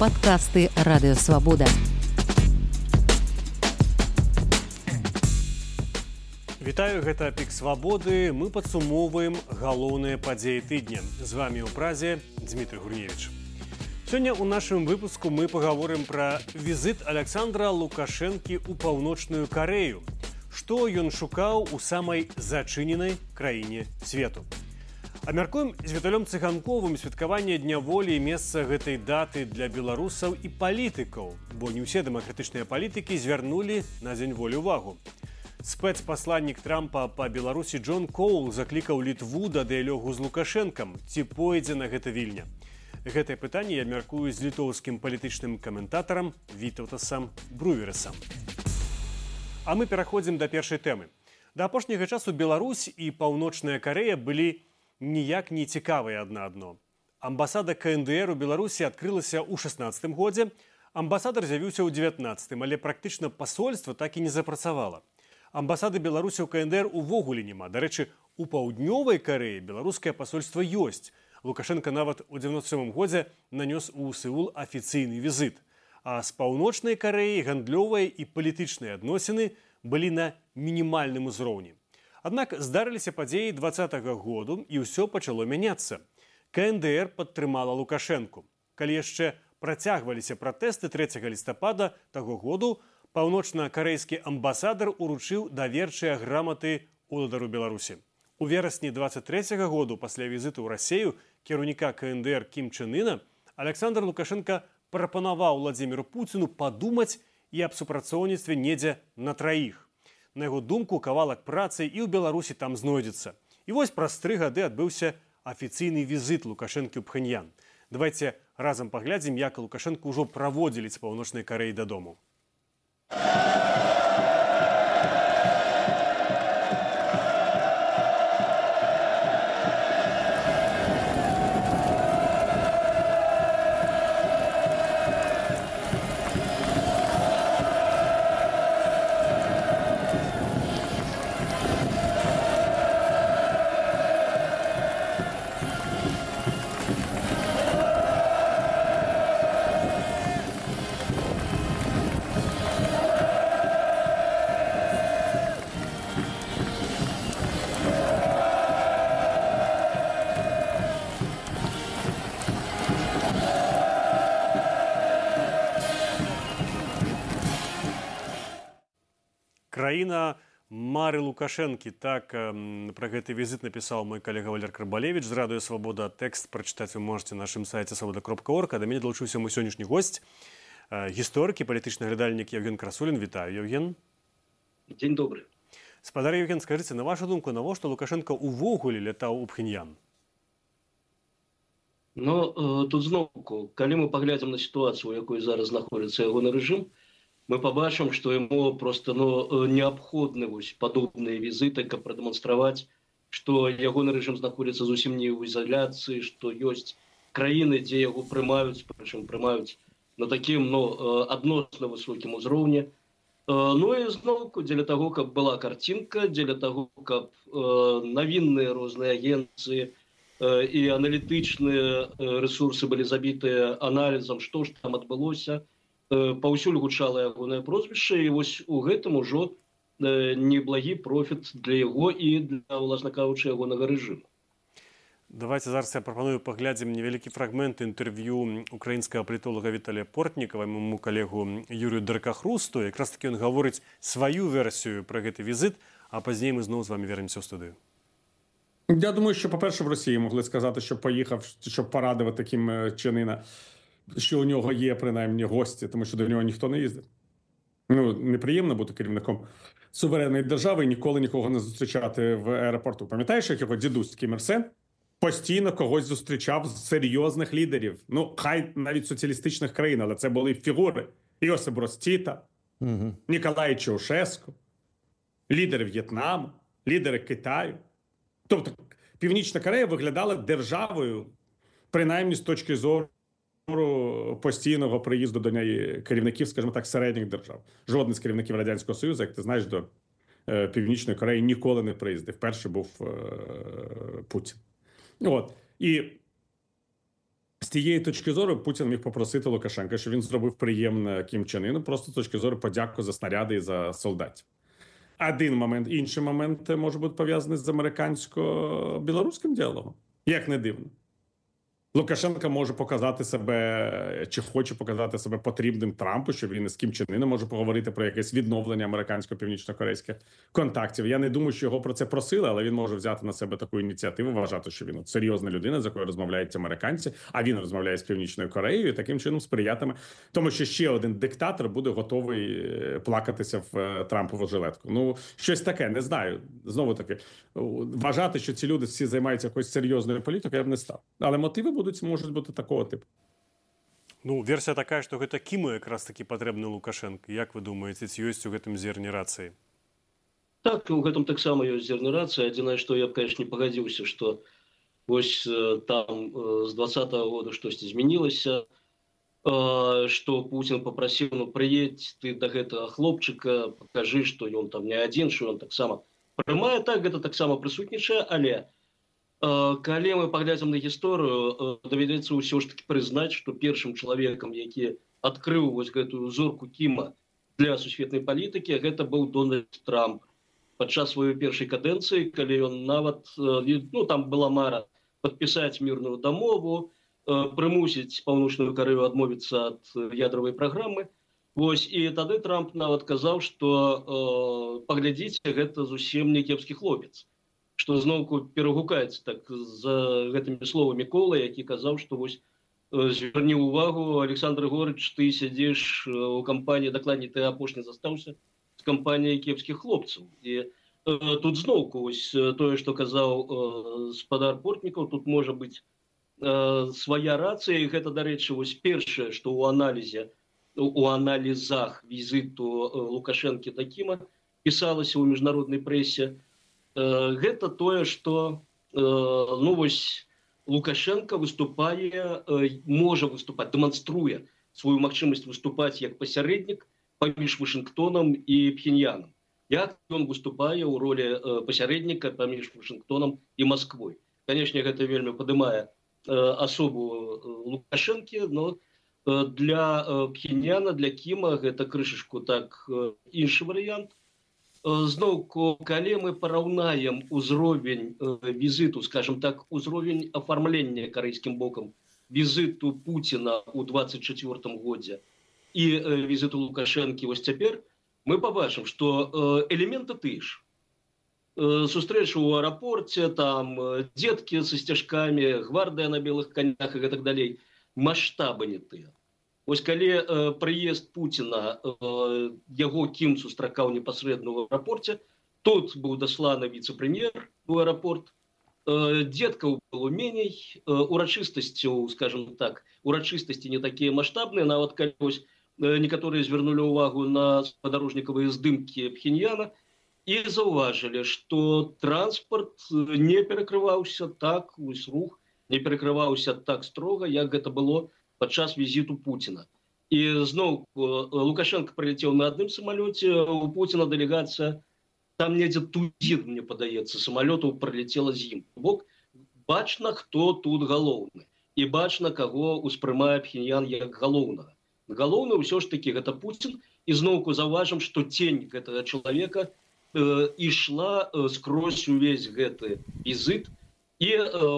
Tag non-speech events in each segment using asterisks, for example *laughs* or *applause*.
падкасты радыёвабода. Вітаю гэта пік свабоды мы падсумоўваем галоўныя падзеі тыдня. З вами ў празе Дмітрий гурневич Сёння ў нашым выпуску мы пагаворым пра візіт Александра лукашэнкі ў паўночную карею што ён шукаў у самай зачыненай краіне свету Амяркуем з віталём цыганковым святкаванне дня волі і месца гэтай даты для беларусаў і палітыкаў бо не ўсе дэмакратычныя палітыкі звярнулі на дзень волі ўвагу. Спецпасланнік трампа па беларусі Джон коул заклікаў літву да дыялогу з лукашэнкам. Ці пойдзе на гэта вільня? Гэтае пытанне я мяркую з літоўскім палітычным каментатарам вітаўтасам бруверасам а мы пераходзім да першай тэмы. Да апошняга часу Беларусь і паўночная карея былі ніяк не цікавыя адна адно. Амбасада кндр у беларусі адкрылася ў 16 годзе. Амбасадар з'явіўся ў 19 але практычна пасольства так і не запрацавала. Амбасады беларусі ў кндр увогуле няма. Дарэчы у паўднёвай карэі беларускае пасольства ёсць. Лукашенко нават у 97 годзе нанёс у сеул афіцыйны візіт а з паўночнай карэі гандлёвыя і палітычныя адносіны былі на мінімальным узроўні аднак здарыліся падзеі два -го году і ўсё пачало мяняцца. Кндр падтрымала лукашэнку. Калі яшчэ працягваліся пратэсты 3 лістапада таго году паўночна-карэйскі амбасадар уручыў даверчыя граматы уладару беларусі. У верасні 23 -го году пасля візіту ў рассею кіраўніка кндр кім чынына александр лукашенко прапанаваў владимиру пуціну падумаць і аб супрацоўніцтве недзе на траіх на яго думку кавалак працы і ў беларусі там знойдзецца. І вось праз тры гады адбыўся афіцыйны візіт лукашэнкі ў пханьян давайте разам паглядзім як лукашенко ўжо праводзілі з паўночнай кареі дадому лукашэнкі. Так пра гэты візіт напісаў мой калега валер крабалевич з радыё свабода тэкст прачытаць вы можете нашым сайце свабода кропка орка да мяне далучыўся мой сённяшні госць гісторыкі палітычны глядальнік евген красулін. Вітаю евген. Дзень добры. Спадар евген скажыце на вашу думку навошта лукашенко увогуле лятаў у пхеньян? Ну э, тут зноўку. Калі мы паглядзім на сітуацыю якой зараз знаходзіцца ягоны рэжым мы побачым что ему просто ну э, неабходны вось падобныя візіты каб прадэманстраваць что ягоны рэжым знаходіцца зусім не ў ізаляцыі что ёсць краіны дзе яго прымаюць прычым прымаюць на таким но адносна высокім узроўні Ну і зноўку дзеля того каб была картинка дзеля того каб навінныя розныя агенцыі і аналітычныя ресурсы былі забітыя аналізам што ж там адбылося паўсюль гучала ягонае прозвішча і вось у гэтым ужо неблагі профіт для яго і для ўласна кажучы ягонага рэжыму давайте зараз я прапаную паглядзім невялікі фрагмент інтэрв'ю украінскага палітолага віталя портнікава маму калегу юрию даркахрусту. Якраз таки ён гаворыць сваю версію пра гэты візіт а пазней мы зноў з вами вернемся ў студыю. Я думаю, що, по-перше, в Росії могли сказати, що поїхав, щоб порадувати таким чинина що у нього є принаймні гості, тому що до нього ніхто не їздить. Ну неприємно бути керівником суверенної держави і ніколи нікого не зустрічати в аеропорту. Пам'ятаєш, як його дідусь Кім Ір Сен постійно когось зустрічав з серйозних лідерів. Ну хай навіть соціалістичних країн, але це були фігури Іосип Ростіта, угу. Ніколай Чаушеску, лідери В'єтнаму, лідери Китаю. Тобто Північна Корея виглядала державою, принаймні з точки зору постійного приїзду до неї керівників, скажімо так, середніх держав. Жоден з керівників радянського союзу, як ти знаєш, до е, північної Кореї ніколи не приїздив. Перший був е, Путін. От і з тієї точки зору Путін міг попросити Лукашенка, що він зробив приємне Кім Чен Іну, просто з точки зору подяку за снаряди і за солдатів. Один момент, інший момент може бути пов'язаний з американсько-білоруським діалогом, як не дивно. Лукашенко може показати себе чи хоче показати себе потрібним Трампу, що він із Кім Чен Іном може поговорити про якесь відновлення американсько-північно-корейських контактів. Я не думаю, що його про це просили, але він може взяти на себе таку ініціативу, вважати, що він от серйозна людина, з якою розмовляють американці. А він розмовляє з північною Кореєю і таким чином сприятиме, тому що ще один диктатор буде готовий е, плакатися в е, Трампову жилетку. Ну щось таке, не знаю. Знову таки вважати, що ці люди всі займаються якоюсь серйозною політикою, я б не став. Але мотиви будуць можуць бути такого типу Ну версія такая што гэта кімы якраз такі патрэбны лукашенко. Як вы думаеце ці ёсць у гэтым зерне рацыі так у гэтым таксама ёсць зерне рацыя адзінае што я б конечно не пагадзіўся што вось там з двадцатого года штосьці змянілася што Путін попрасіў ну прыедь ты да гэтага хлопчыка пакажы што ён там не адзін що ён таксама прымае так гэта таксама прысутнічае але калі мы паглядзім на гісторыю давядзецца ўсё ж таки прызнаць што першым чалавекам які адкрыў вось гэтую зорку кіма для сусветнай палітыкі гэта быў дональд трамп. Падчас сваёй першай кадэнцыі калі ён нават ну там была мара подпісаць мірную дамову прымусіць паўночную карыю адмовіцца ад ядравай праграмы Вось і тады трамп нават казаў што э, паглядзіце гэта зусім не кепскі хлопец што зноўку перагукаецца так за гэтымі словамі кола які казаў што вось звярні увагу александр горыч ты сядзеш у кампаніі дакладней ты апошні застаўся з кампаніяй кепскіх хлопцаў. І э, тут зноўку вось тое што казаў э, спадар портнікаў тут можа быць э, свая рацыя. Гэта дарэчы вось першае што ў аналізе у аналізах візіту э, лукашэнкі такіма пісалася ў міжнароднай прэсе. Э, гэта тое что э, ну вось лукашенко выступае э, можа выступаць дэманструе сваю магчымасць выступаць як пасярэднік паміж вашингтонам і пхеньяном. Як ён выступае ў ролі пасярэдніка паміж вашингтонам і москвой канешне гэта вельмі падымае асобу лукашэнкі но для пхеньяна для кіма гэта крышачку так іншы варыянт зноўку калі мы параўнаем узровень візіту скажем так узровень афармлення карэйскім бокам візіту Пуціна у 24 годзе і візіту лукашэнкі вось цяпер мы побачым что элементы ты ж сустрэчу ў аэрапорце там дзеткі са сцяжкамі гвардыя на белых конях і гэтак далей. Маштабы не тыя Вось калі э, прыезд Пуціна э, яго кім сустракаў непасрэдна ў аэрапорце, тут быў дасланы віцэ-прэм'ер у аэрапорт. Э, дзеткаў было меней э, урачыстасцяў, скажем так, урачыстасці не такія маштабныя, нават калі вось, э, некаторыя звярнулі ўвагу на спадарожнікавыя здымкі пхеньяна і заўважылі, што транспарт не перакрываўся так вось рух, не перакрываўся так строга, як гэта было, падчас візіту Пуціна. І зноў Лукашенко прыляцеў на адным самалёце у Пуціна дэлегацыя там недзе тузір мне падаецца самалётаў прыляцела з ім бок бачна хто тут галоўны і бачна каго успрымае пхеньян як галоўнага галоўна ўсё ж таки гэта Пуін і зноўку заўважым што тень гэтага чалавека э, ішла э, скрозь увесь гэты візыт і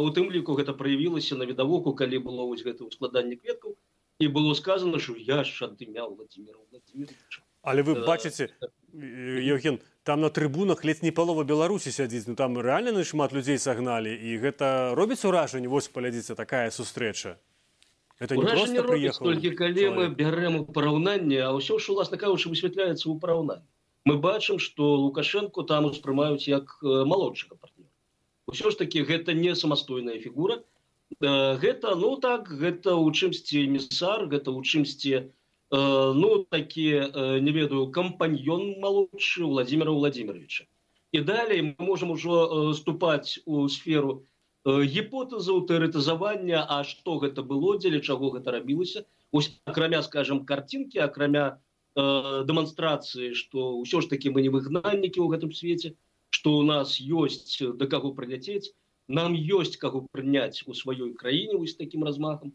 у тым ліку гэта праявілася на відавоку калі было вось гэта складанне кветкаў і было сказано что я адымя владимир але вы бачыце евген там на трыбунах ледзь не палова беларусі сядзіць. Ну там реально шмат людзей сагналі і гэта робіць уражанне? Вось палядзіцца такая сустрэча. Это не приехал толькі калі мы бярэм у параўнанне а ўсё ж уласна кажучы высвятляецца ў параўнанні. Мы бачым что лукашенко там успрымаюць як малодшага партнера ўсё ж таки гэта не самастойная фігура. Э, гэта ну так гэта ў чымсьці місар гэта ў чымсьці э, ну такі э, не ведаю кампаньён малодшы владимира владимировича і далей мы можем ужо ступаць у сферу гіпотэзаў тэарэтызавання А што гэта было дзеля чаго гэта рабілася. Ось акрамя скажем картинки акрамя э, дэманстрацыі что ўсё ж таки мы не выгнальнікі ў гэтым свеце что у нас ёсць да каго прыляцець нам ёсць каго прыняць у сваёй краіне вось таким размахам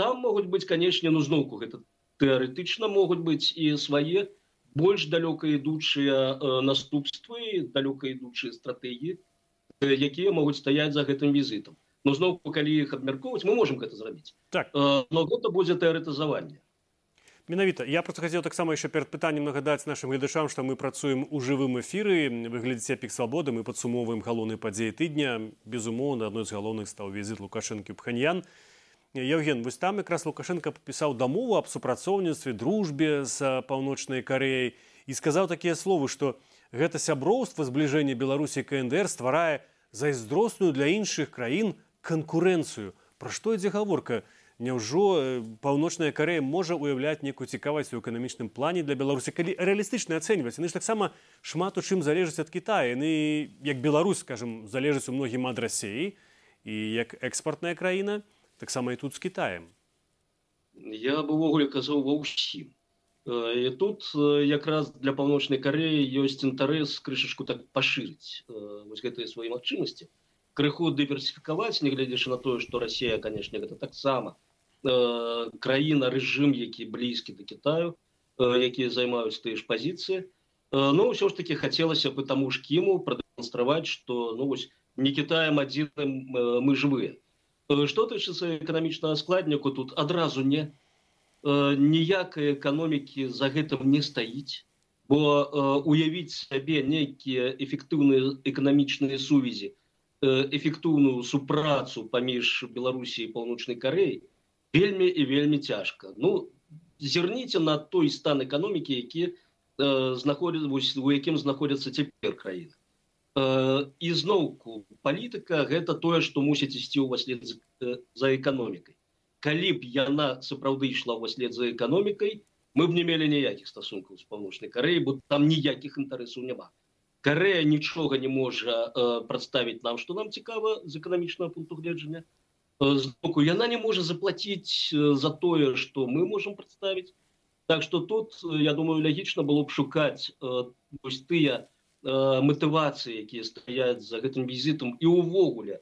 там могуць быць канешне ну зноўку гэта тэарэтычна могуць быць і свае больш далёка ідучыя наступствы далёка ідучыя стратэгіі якія могуць стаяць за гэтым візітам но зноўку калі іх абмяркоўваць мы можемм гэта зрабіць. Так. Но гэта будзе тэарэтызаванне менавіта. Я просто хацеў таксама яшчэ перад пытаннем нагадаць нашим гледачам што мы працуем у жывым эфіры. Выглядзіце пік свабоды мы падсумоўваем галоўныя падзеі тыдня. Безумоўна адной з галоўных стаў візіт лукашэнкі пханьян Евген вось там якраз лукашенко падпісаў дамову аб супрацоўніцтве дружбе з паўночнай кареяй і сказаў такія словы што гэта сяброўства збліжэння беларусі кндр стварае зайздросную для іншых краін канкурэнцыю пра што ідзе гаворка Няўжо паўночная карея можа уяўляць некую цікавасць у эканамічным плане для беларусі калі рэалістычна ацэньваць? Яны ж таксама шмат у чым залежаць ад Китая яны як Беларусь скажем залежаць у многім ад рассеі і як экспартная краіна таксама і тут з Китаем я бы увогуле казаў ва ўсім. І тут якраз для паўночнай кареі ёсць інтарэс крышачку так пашырыць вось гэтыя свае магчымасці крыху дыверсіфікаваць нягледзячы на тое што Росія канешне гэта таксама краіна рэжым які блізкі да Китаю э, якія займаюць тыя ж пазіцыі э, но ўсё ж таки хацелася бы таму ж кіму прадэманстраваць что ну вось не кітаем адзіным мы жывыя что тычыцца эканамічнага складніку тут адразу не ніякай эканомікі за гэтым не стаіць бо уявіць сабе нейкія эфектыўныя эканамічныя сувязі эфектыўную супрацу паміж беларусій паўночнай кареі вельмі і вельмі цяжка. Ну зірніце на той стан эканомікі які э, знаходзіць у якім знаходзяцца цяпер краіны. Э, і зноўку палітыка гэта тое што мусіць ісці ў васлед за, э, за эканомікай. Калі б яна сапраўды ішла ў васлед за эканомікай мы б не мелі ніякіх стасункаў з паўночнай кареі бо там ніякіх інтарэсаў няма. Карея нічога не можа э, прадставіць нам што нам цікава з эканамічнага пункту гледжання збоку яна не можа заплатіць за тое что мы можем представить. Так что тут я думаю логічна было б шукаць вось тыя матывацыі якія стаяць за гэтым візітам і увогуле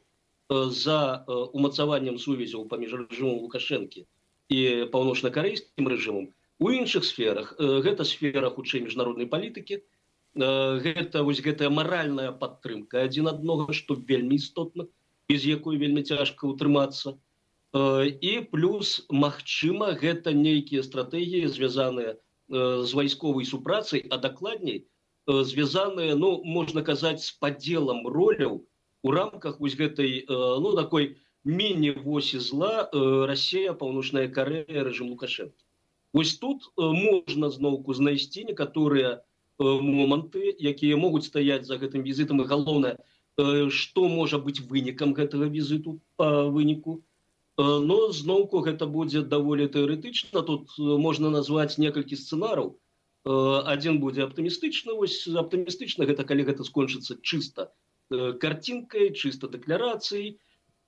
за умацаваннем сувязяў паміж рэжымом лукашэнкі і паўночна-карейскім рэжымам у іншых сферах гэта сфера хутчэй міжнароднай палітыкі гэта вось гэтая маральная падтрымка адзін аднога што вельмі істотна без якой вельмі цяжка ўтрымацца. І плюс Мачыма гэта нейкія стратэгіі звязаныя з вайсковай супрацай а дакладней звязаныя ну можна казаць з падзелам роляў у рамках вось гэтай ну такой міні-восі зла Росія паўночная карея рэжым лукашэнкі. Вось тут можна зноўку знайсці некаторыя моманты якія могуць стаяць за гэтым візітам. І галоўнае что можа быть вынікам гэтага візіту по выніку но зноўку гэта будзе даволі тэарэтычна тут можна назваць некалькі сцэнараў один будзе аптымістычна вось аптымістычна гэта калі гэта скончыцца чыста картинкой чыста дэкларацыяй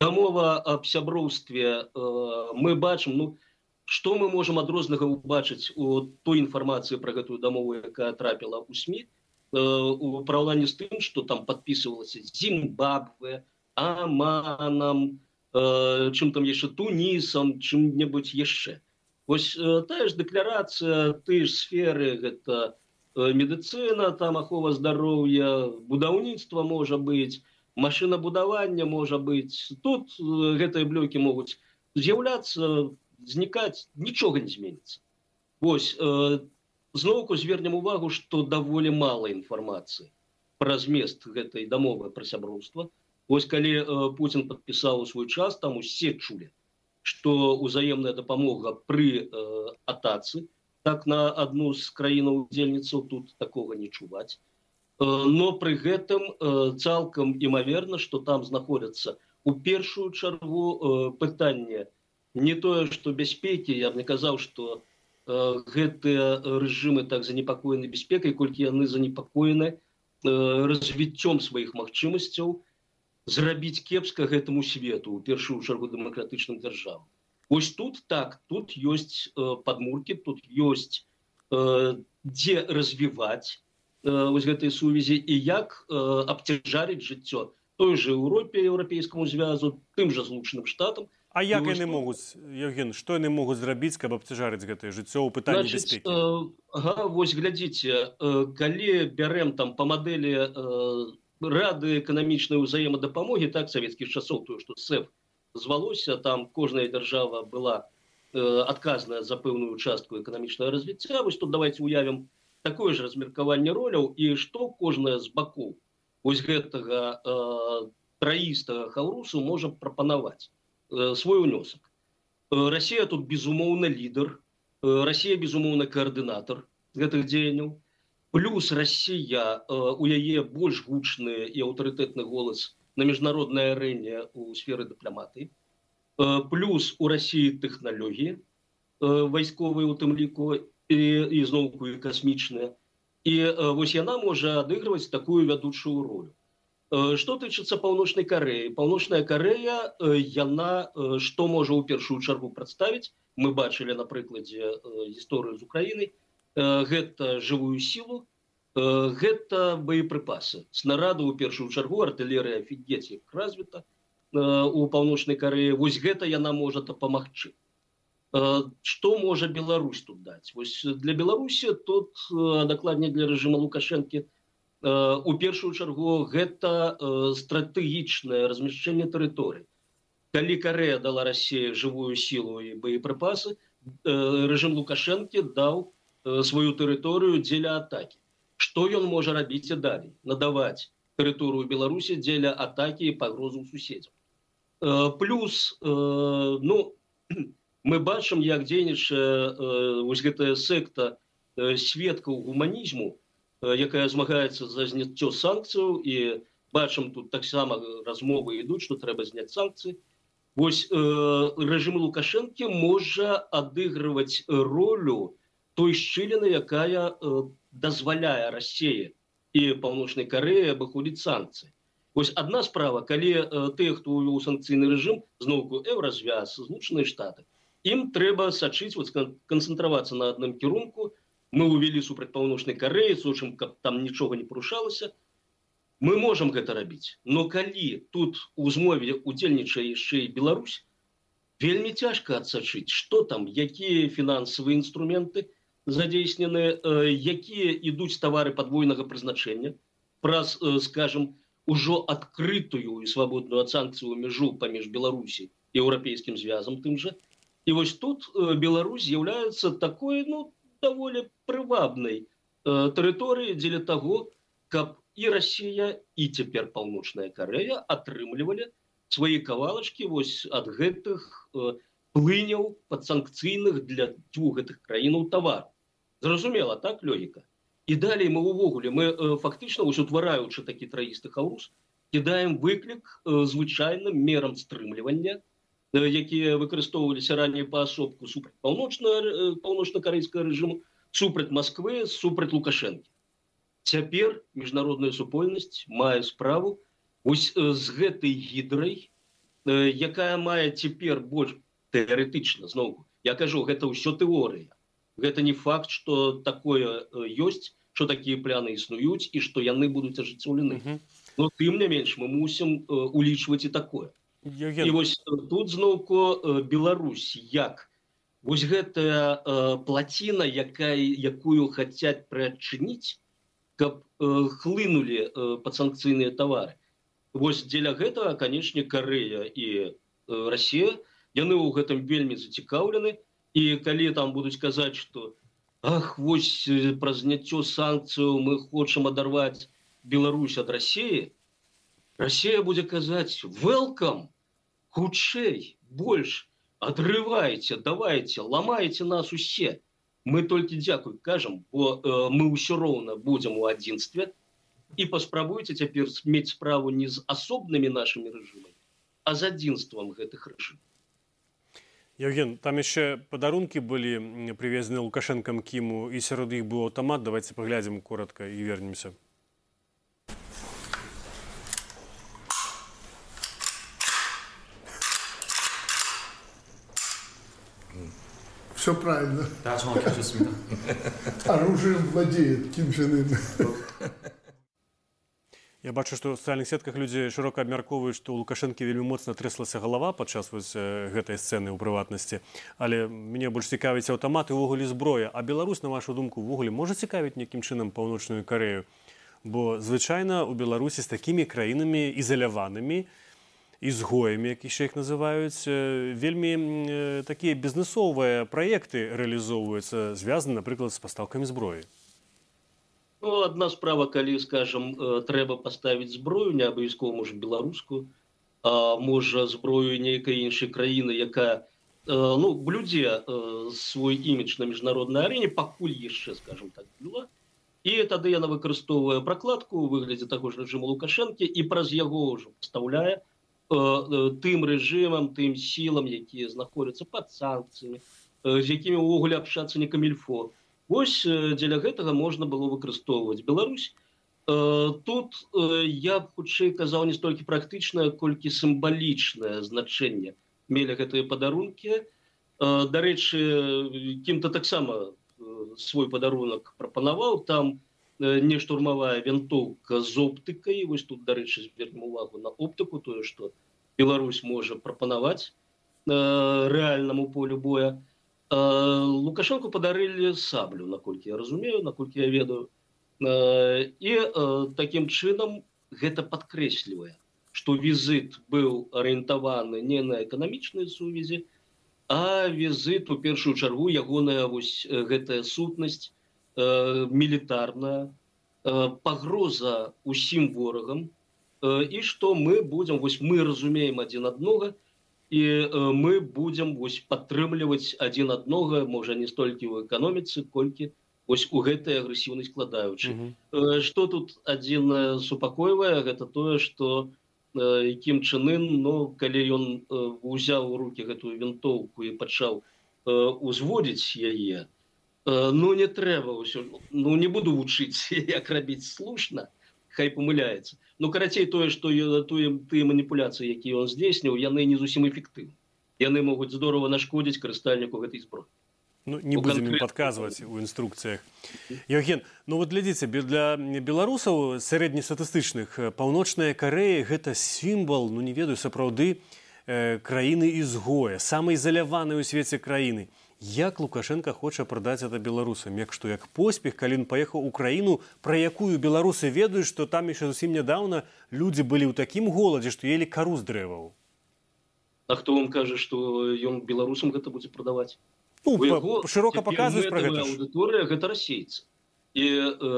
дамова аб сяброўстве мы бачым ну что мы можем ад рознага убачыць у той інфармацыі про гэтую дамову якая трапіла у сМ у параўнанні з тым что там подписывалася зимбабве аманам э, чым там яшчэ тунісам чым-небудзь яшчэ ось э, тая ж дэкларацыя ты ж сферы гэта э, медыцына там ахова здароўя будаўніцтва можа быть машинабудавання можа быть. Тут гэтыя блёкі могуць з'яўляцца знікаць нічога не зменится ось там зноўку звернем увагу што даволі мала інфармацыі пра змест гэтай дамовы пра сяброўства. Ось калі э, Путін подпісаў у свой час там усе чулі што ўзаемная дапамога пры э, атацы так на одну з краінаў удзельніцаў тут такога не чуваць. Э, но пры гэтым э, цалкам імаверна што там знаходзяцца у першую чаргу э, пытанне не тое што бяспекі я б не казаў у Э, гэтыя рэжымы так занепакоены бяспекай колькі яны занепакоены э, развіццём сваіх магчымасцяў зрабіць кепска гэтаму свету у першую чаргу дэмакратычным дзяржавам. Ось тут так тут ёсць э, падмуркі тут ёсць дзе развіваць вось гэтай сувязі і як абцяжарыць жыццё той же Еўропе еўрапейскаму звязу тым жа злучаным штатам А як яны могуць Евген што яны могуць зрабіць каб абцяжарыць гэтае жыццё ў пытанні бяспекі ага, вось глядзіце калі бярэм там па мадэлі рады эканамічнай узаемадапамогі так савецкіх часоў тое што сэф звалося там кожная дзяржава была адказная за пэўную частку эканамічнага развіцця вось тут давайте уявім такое ж размеркаванне роляў і што кожная з бакоў вось гэтага э, траістага хаўрусу можа прапанаваць свой унёсак э, Росія тут безумоўна лідар э, Росія безумоўна каардынатар гэтых дзеянняў плюс э, у яе больш гучны і аўтарытэтны голас на міжнароднай арэне у сферы дыпламаты э, плюс у Росіі тэхналогіі э, вайсковыя у тым ліку і, і зноўку і касмічныя і э, вось яна можа адыгрываць такую вядучую ролю э, что тычыцца паўночнай кареі паўночная карея э, яна э, што можа ў першую чаргу прадставіць мы бачылі на прыкладзе э, гісторыю з Украінай. Э, гэта жывую сілу э, гэта боепрыпасы. Снарады ў першую чаргу артылерыя офігеці развіта э, у паўночнай кареі вось гэта яна можа дапамагчы. Что можа Беларусь тут даць? Вось для беларусі тут дакладней для рэжыма лукашэнкі у першую чаргу гэта стратэгічнае размяшчэнне тэрыторыі. Калі карея дала рассея жывую сілу і боепрыпасы рэжым лукашэнкі даў у сваю тэрыторыю дзеля атакі. Что ён можа рабіць і далей? Надаваць тэрыторыю беларусі дзеля атакі пагрозу суседзяў плюс ну *clears throat* мы бачым як дзейнічае вось гэтая секта сведкаў гуманізму якая змагаецца за зняццё санкцыяў і бачым тут таксама размовы ідуць што трэба зняць санкцыі. Вось рэжым лукашэнкі можа адыгрываць ролю у той шчыліны якая э, дазваляе рассея і паўночнай кареі абыходзіць санкцыі. Вось одна справа калі э, тых хто увёў санкцыйны рэжым зноўку еўразвяз злучаныя штаты ім трэба сачыць вот, канцэнтравацца на адным кірунку мы увялі супраць паўночнай кареі сочым каб там нічога не парушалася мы можем гэта рабіць но калі тут у змове удзельнічае яшчэ і Беларусь вельмі цяжка адсачыць что там якія фінансавыя інструменты то задзейснены э, якія ідуць тавары подвойнага прызначэння праз э, скажем ужо адкрытую і свабодную санкцыю мяжу паміж беларусі еўрапейскім звязам тым жа і вось тут э, Беларусь з'яўляецца такой ну даволі прывабнай тэрыторыі дзеля таго каб і Росія і цяпер паўночная карея атрымлівалі свае кавалачкі вось ад гэтых плыняў падсанкцыйных для дзвюх гэтых краінаў тавару зразумела так лёгіка? І далей мы увогуле мы э, фактычна ўсё утвараючы такі траісты хаус кідаем выклік э, звычайным мерам стрымлівання э, якія выкарыстоўваліся раней паасобку супраць паўночна паўночна-карейскага рэжыму супраць москвы супраць лукашэнкі цяпер міжнародная супольнасць мае справу ось з гэтай гідрай якая мае цяпер больш тэарэтычна зноўку я кажу гэта ўсё тэорыя. Гэта не факт что такое ёсць что такія пляны існуюць і что яны будуць ажыццёўлены. Uh -huh. но тым не менш мы мусім улічваць і такое Евген... і вось тут зноўку Беларусь як? Вось гэтая плаціна якая якую хацяць прыадчыніць каб хлынули падсанкцыйныя тавары. Вось дзеля гэтага канешне Карея і Россия яны ў гэтым вельмі зацікаўлены. І калі там будуць казаць что ах вось э, пра зняццё санкцыю мы хочам адарваць Беларусь ад России Россия будзе казаць welcome! Хутчэй больш адрываеце давайте! Ламаеце нас усе! Мы толькі дзякуй кажам бо э, мы ўсё роўна будзем у адзінстве і паспрабуйце цяпер мець справу не з асобнымі нашими рэжымамі а з адзінствам гэтых рэжымаў Евген, там яшчэ падарункі былі прывезены лукашэнкам кіму і сярод іх быў аўтамат давайте паглядзім коротко і вернемся все правильно *laughs* оружием владеет ким *laughs* Я бачу, што ў сацыяльных сетках людзі шырока абмяркоўваюць, што ў лукашэнкі вельмі моцна трэслася галава падчас вось гэтай сцэны ў прыватнасці. Але мне больш цікавіць аўтамат і ўвогуле зброя. А Беларусь, на вашу думку, увогуле можа цікавіць нейкім чынам паўночную карею. Бо звычайна ў Беларусі з такімі краінамі ізаляванымі, ізгоямі, як яшчэ іх называюць, вельмі такія бізнесовыя праекты рэалізоўваюцца, звязаны, напрыклад, з пастаўкамі зброі. Ну, одна справа калі скажем трэба поставить зброю не абавязкова можа беларускую а можа зброю нейкай іншай краіны якая ну блюдзе свой імідж на міжнароднай арене пакуль яшчэ скажем так была і тады яна выкарыстоўвае прокладку у выглядзе таго ж рэжыму лукашэнкі і праз яго ўжо пастаўляе тым рэжымам тым сілам якія знаходзяцца под санкцыямі з якімі ўвогуле абшацца не камільфо Вось дзеля гэтага можна было выкарыстоўваць Беларусь. Тут я б хутчэй казаў не столькі практычнае, колькі сімвалічнае значэнне мелі гэтыя падарункі. Дарэчы, кім-то таксама свой падарунак прапанаваў там не штурмавая вінтоўка з оптыкай. Вось тут, дарэчы, звернем увагу на оптыку тое, што Беларусь можа прапанаваць рэальнаму полю боя. Э, лукашенко падарылі саблю наколькі я разумею наколькі я ведаю э, і э, таким чынам гэта подкрэслівае что візит быў арыентаваны не на эканамічныя сувязі а візит у першую чаргу ягоная вось гэтая сутнасць мілітарная пагроза усім ворагам і что мы будем вось мы разумеем один аднога і мы будзем вось падтрымліваць адзін аднога можа не столькі ў эканоміцы колькі вось у гэтай агрэсіўнай складаючы что тут адзін супакойвае гэта тое что якім чынын но калі ён узяў у руки гэтую вінтоўку і пачаў узводзіць яе ну не трэба ўсё ну не буду вучыць *laughs* як рабіць слушна хай памыляецца ну карацей тое што тое тыя маніпуляцыі якія он здзейсніў яны не зусім эфектыўны яны могуць здорово нашкодзіць карыстальніку гэтай зброі Ну, не ну, будем конкрет... подказывать у инструкциях. Евген, ну вот глядите, для белорусов среднестатистичных полночная Корея – это символ, ну не ведаю, сапраўды, э, краины изгоя, самой изоляванной у свете краины як лукашенко хоча прадаць это беларусам? Як што як поспех калі ён паехаў у краіну пра якую беларусы ведаюць што там яшчэ зусім нядаўна людзі былі ў такім голадзе што ели кару з дрэваў? А хто вам кажа што ён беларусам гэта будзе прадаваць? Ну, яго, шырока паказваюць пра гэта аўдыторыя гэта расейцы. І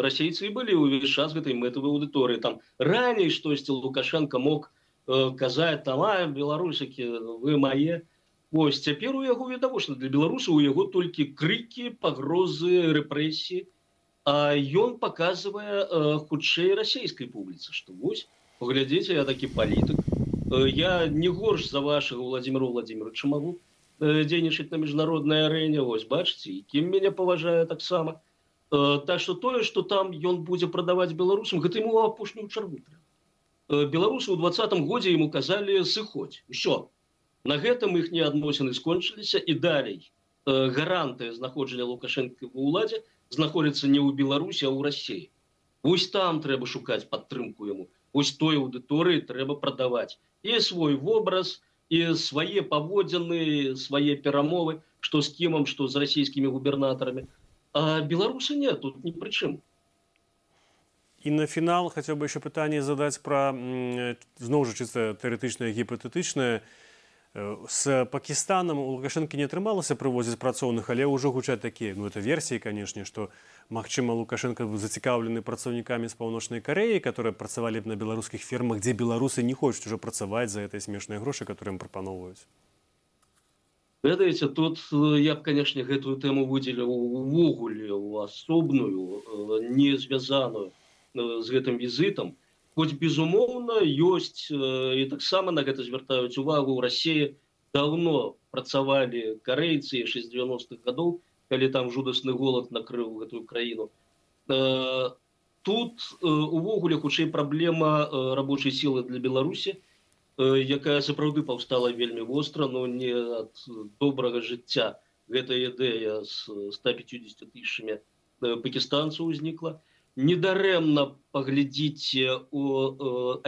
расейцы былі ўвесь час гэтай мэтавай аўдыторыі там раней штосьці лукашенко мог казаць там беларусакі вы мае Вось цяпер у яго відавочна для беларусаў у яго толькі крыкі пагрозы рэпрэсіі. А ён паказвае э, хутчэй расійскай публіцы што вось паглядзіце я такі палітык. Э, я не горш за вашага владимиру владимировича магу э, дзейнічаць на міжнароднай арэне. Вось бачыце кім мяне паважае таксама. Так што тое што там ён будзе прадаваць беларусам гэта ему апошнюю чаргу э, беларусы ў двадцатым годзе ему казалі сыходзь що На гэтым іх не адносіны скончыліся і далей э, гарантыя знаходжання лукашэнкі ва ўладзе знаходзіцца не ў беларусі а ў рассіі Вось там трэба шукаць падтрымку яму ось той аўдыторыі трэба прадаваць і свой вобраз і свае паводзіны свае перамовы што з кімам што з расійскімі губернатарамі а беларусы не тут ні прычым І на фінал хацеў бы яшчэ пытанне задаць пра зноў жа чыста тэарэтычнае гіпатэтычнае с пакістанам у лукашэнкі не атрымалася прывозіць працоўных але ўжо гучаць такія ну это версіі канешне што магчыма лукашенко зацікаўлены працаўнікамі з паўночнай кареі которые працавалі б на беларускіх фермах дзе беларусы не хочуць ужо працаваць за этой смешныя грошы которые ім прапаноўваюць ведаеце тут я б канешне гэтую тэму выдзеліў увогуле у асобную не звязаную з гэтым візітам хоць безумоўна ёсць і таксама на гэта звяртаюць увагу. Ў рассіі давно працавалі карейцы яшчэ з 90-х гадоў калі там жудасны голад накрыў гэтую краіну тут увогуле хутчэй праблема рабочай сілы для беларусі якая сапраўды паўстала вельмі востра но не ад добрага жыцця. Гэтая ідэя з 150 тысячамі пакістанцаў узнікла недарэмна паглядзіце у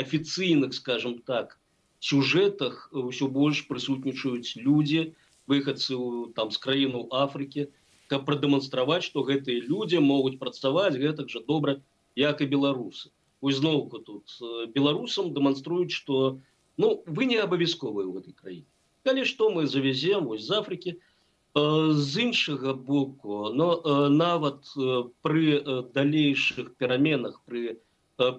афіцыйных скажем так сюжэтах ўсё больш прысутнічаюць людзі выхадцы там з краіну Афрыкі каб прадэманстраваць што гэтыя людзі могуць працаваць гэтак жа добра як і беларусы зноўку тут беларусам дэманструюць што ну вы не абавязковыя ў гэтай краіне калі што мы завязем вось з Афрыкі з іншага боку но нават пры далейшых пераменах пры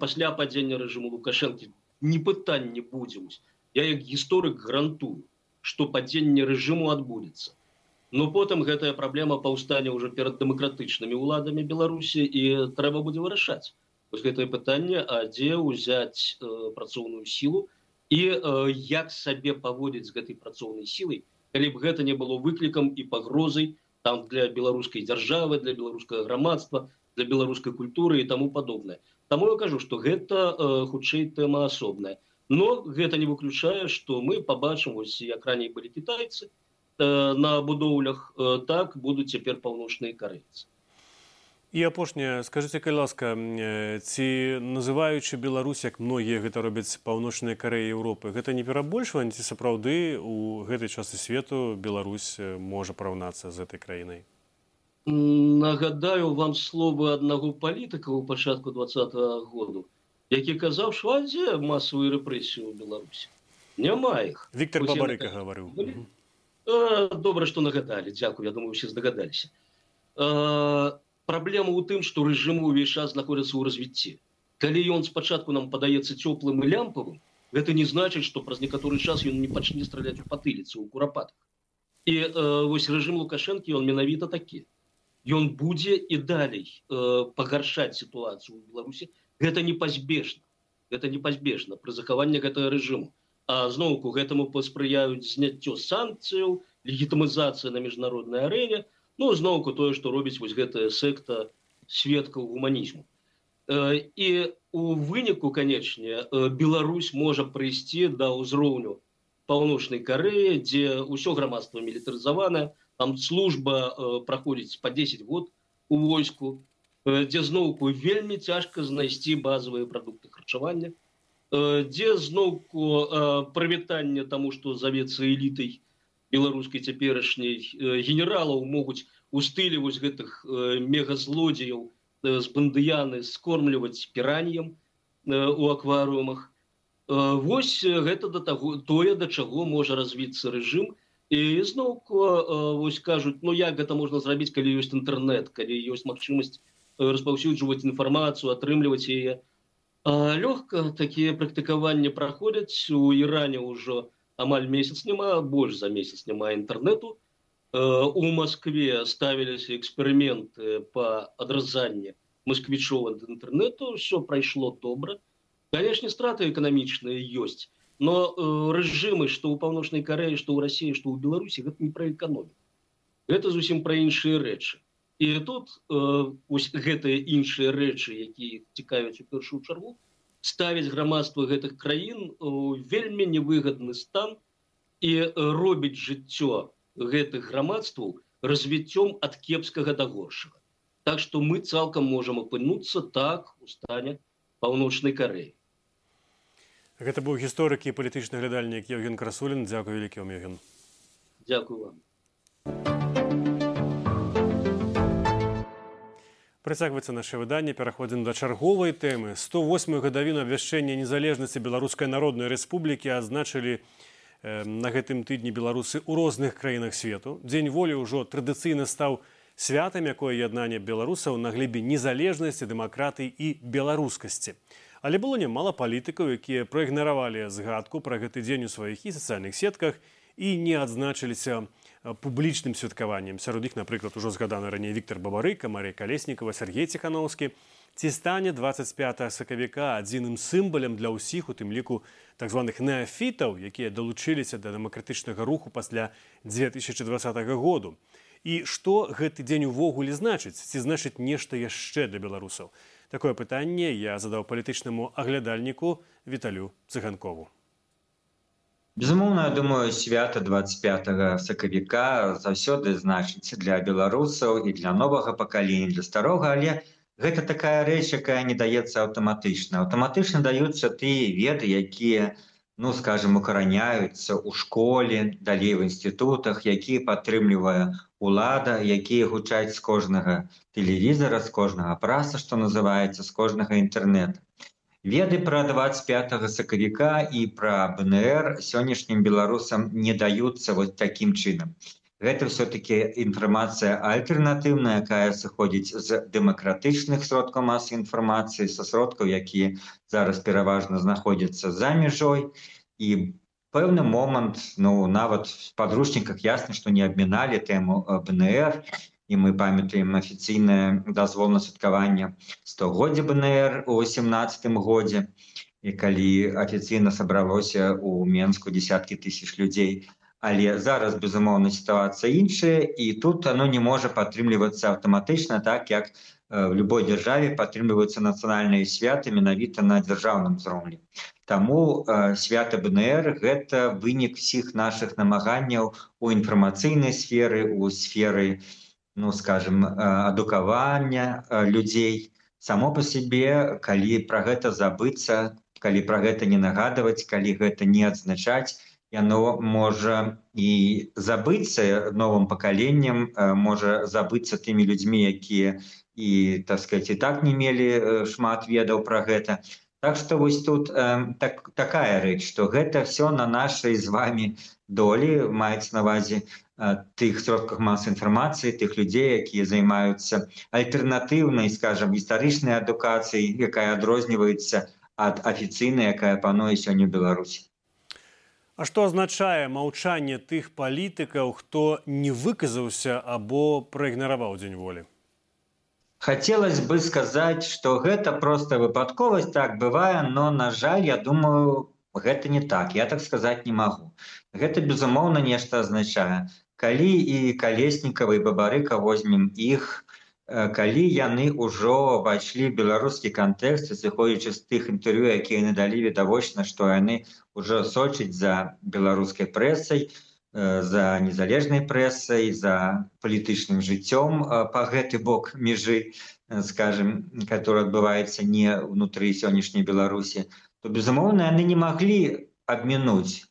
пасля падзення рэжыму лукашэнкі не пытанне будземусь я як гісторык гарантую што падзенне рэжыму адбудзецца но потым гэтая праблема паўстане ўжо перад дэмакратычнымі ўладамі беларусі і трэба будзе вырашаць вось гэтае пытанне а дзе ўзяць э, працоўную сілу і э, як сабе паводзіць з гэтай працоўнай сілай калі б гэта не было выклікам і пагрозай там для беларускай дзяржавы для беларускага грамадства для беларускай культуры і таму падобнае. Таму я кажу што гэта э, хутчэй тэма асобная. Но гэта не выключае што мы побачым вось як раней былі кітайцы э, на будоўлях э, так будуць цяпер паўночныя карыцы і апошняе скажитеце калі ласка ці называючы Беларусь як многія гэта робяць паўночныя кареі Еўропы гэта не перабольшванне ці сапраўды у гэтай часы свету Беларусь можа параўнацца з этой краінай? Нагадаю вам словы аднаго палітыка ў пачатку два году які казаў швадзе масавую рэпрэсію ў беларусі няма іх. Віктор бабарыка гаварыў. добра што нагадалі. Дзякую я думаю усе здагадаліся праблема ў тым што рэжым увесь час знаходзіцца ў развіцці. Калі ён спачатку нам падаецца цёплым і лямпавым гэта не значыць што праз некаторы час ён не пачне страляць у патыліцу у курапатах і э, вось рэжым лукашэнкі ён менавіта такі. Ён будзе і далей э, пагаршаць сітуацыю ў беларусі. Гэта непазбежна. Это непазбежна пры захаванні гэтага рэжыму. Зноўку гэтаму паспрыяюць зняццё санкцыяў легітымізацыя на міжнароднай арэне ну зноўку тое што робіць вось гэтая секта сведкаў гуманізму э, і у выніку канечне э, Беларусь можа прыйсці да ўзроўню паўночнай карэі дзе ўсё грамадства мілітарызавана там служба э, праходзіць по 10 год у войску дзе зноўку вельмі цяжка знайсці базовые прадукты харчавання дзе зноўку прывітанне таму што завецца элітай беларускай цяперашняй генералаў могуць у стылі вось гэтых мегазлодзеяў з бандыяны скормліваць піраннем у акварыумах. Вось гэта да таго тое да чаго можа развіцца рэжым. І зноўку вось кажуць ну як гэта можна зрабіць калі ёсць інтэрнет калі ёсць магчымасць распаўсюджваць інфармацыю атрымліваць яе. Лёгка такія практыкаванні праходзяць. У іране ўжо амаль месяц няма больш за месяц няма інтэрнету у москве ставіліся эксперыменты по адразанні москвічоў ад інтэрнету все прайшло добра. Канешне страты эканамічныя ёсць но рэжымы што ў паўночнай карэі што ў рассіі што ў беларусі гэта не пра эканоміку. Гэта зусім пра іншыя рэчы. І тут э, гэтыя іншыя рэчы якія цікавяць у першую чаргу ставіць грамадства гэтых краін у вельмі невыгадны стан і робіць жыццё гэтых грамадстваў развіццём ад кепскага да горшага. Так што мы цалкам можам апынуцца так у стане паўночнай карэі. Гэта быў гісторык і палітычны глядальнік Евген красулін. Дзякую вялікі Евген Дякую вам. Прыцягваецца наше выданне пераходзім да чарговай тэмы. 108 гадавіну абвяшчэння незалежнасці беларускай народнай рэспублікі адзначылі э, на гэтым тыдні беларусы ў розных краінах свету. Дзень волі ўжо традыцыйна стаў святам якое яднанне беларусаў на глебе незалежнасці дэмакратыі і беларускасці. Але было нямала палітыкаў якія праігнаравалі згадку пра гэты дзень у сваіх і сацыяльных сетках і не адзначыліся у публічным святкаваннем сярод іх напрыклад ужо згаданы раней Віктор бабарыка Марія калеснікова Сергей ціхановскі ці стане 25 сакавіка адзіным сімбалем для ўсіх у тым ліку так званых неафітаў якія далучыліся да дэмакратычнага руху пасля 2020 году. І што гэты дзень увогуле значыць? Ці значыць нешта яшчэ для беларусаў? Такое пытанне я задаў палітычнаму аглядальніку віталю цыганкову Безумоўна, я думаю, свята 25 сакавіка заўсёды значыцца для беларусаў і для новага пакалення для старога, але гэта такая рэч якая не даецца аўтаматычна. Аўтаматычна даюцца тыя веды якія ну скажем укараняюцца ў школе далей в інстытутах які падтрымлівае улада якія гучаць з кожнага тэлевізара з кожнага праса што называецца з кожнага інтэрнета веды пра 25 сакавіка і пра бнр сённяшнім беларусам не даюцца вот таким чынам гэта все-таки інфармацыя альтэрнатыўная якая сыходзіць з дэмакратычных сродкаў масы інфармацыі са сродкаў якія зараз пераважна знаходзяцца за мяжой і пэўны момант ну нават в подручніках ясна што не абміналі тэму бнр і мы памятаем афіцыйнае дазвол на святкаванне стогоддзя бнр у 18 годзе. І калі афіцыйна сабралося у менску десяткі тысяч людзей. Але зараз безумоўна сітуацыя іншая і тут оно не можа падтрымлівацца аўтаматычна так як в любой дзяржаве падтрымліваюцца нацыянальныя святы менавіта на дзяржаўным узроўні. Таму свята бнр гэта вынік усіх наших намаганняў у інфармацыйнай сферы у сферы ну скажем адукавання людзей само по сябе калі про гэта забыцца калі про гэта не нагадваць калі гэта не адзначаць яно можа і забыцца новым пакаленнем можа забыцца тымі людзьмі якія і так сказать і так не мелі шмат ведаў про гэта так что вось тут так такая рэч что гэта все на нашай з вами долі маецца навазе тых сродках масы інфармацыі тых людзей якія займаюцца альтэрнатыўнай скажем гістарычнай адукацыяй якая адрозніваецца ад афіцыйнай якая пануе сёння беларусі А што азначае маўчанне тых палітыкаў, хто не выказаўся або праігнараваў дзень волі? Хацелось бы сказаць, што гэта проста выпадковасць так бывае, но на жаль, я думаю, гэта не так. Я так сказаць не магу. Гэта безумоўна нешта азначае. Калі і калеснікава і бабарыка возьмем іх, калі яны ўжо ўвайшлі беларускі кантэкст зыходзячы з тых інтэрв'ю якія надалі відавочна што яны ўжо сочыць за беларускай прэсай за незалежнай прэсай за палітычным жыццём па гэты бок межы скажем который адбываецца не ўнутры сённяшняй беларусі то безумоўна яны не маглі абмінуць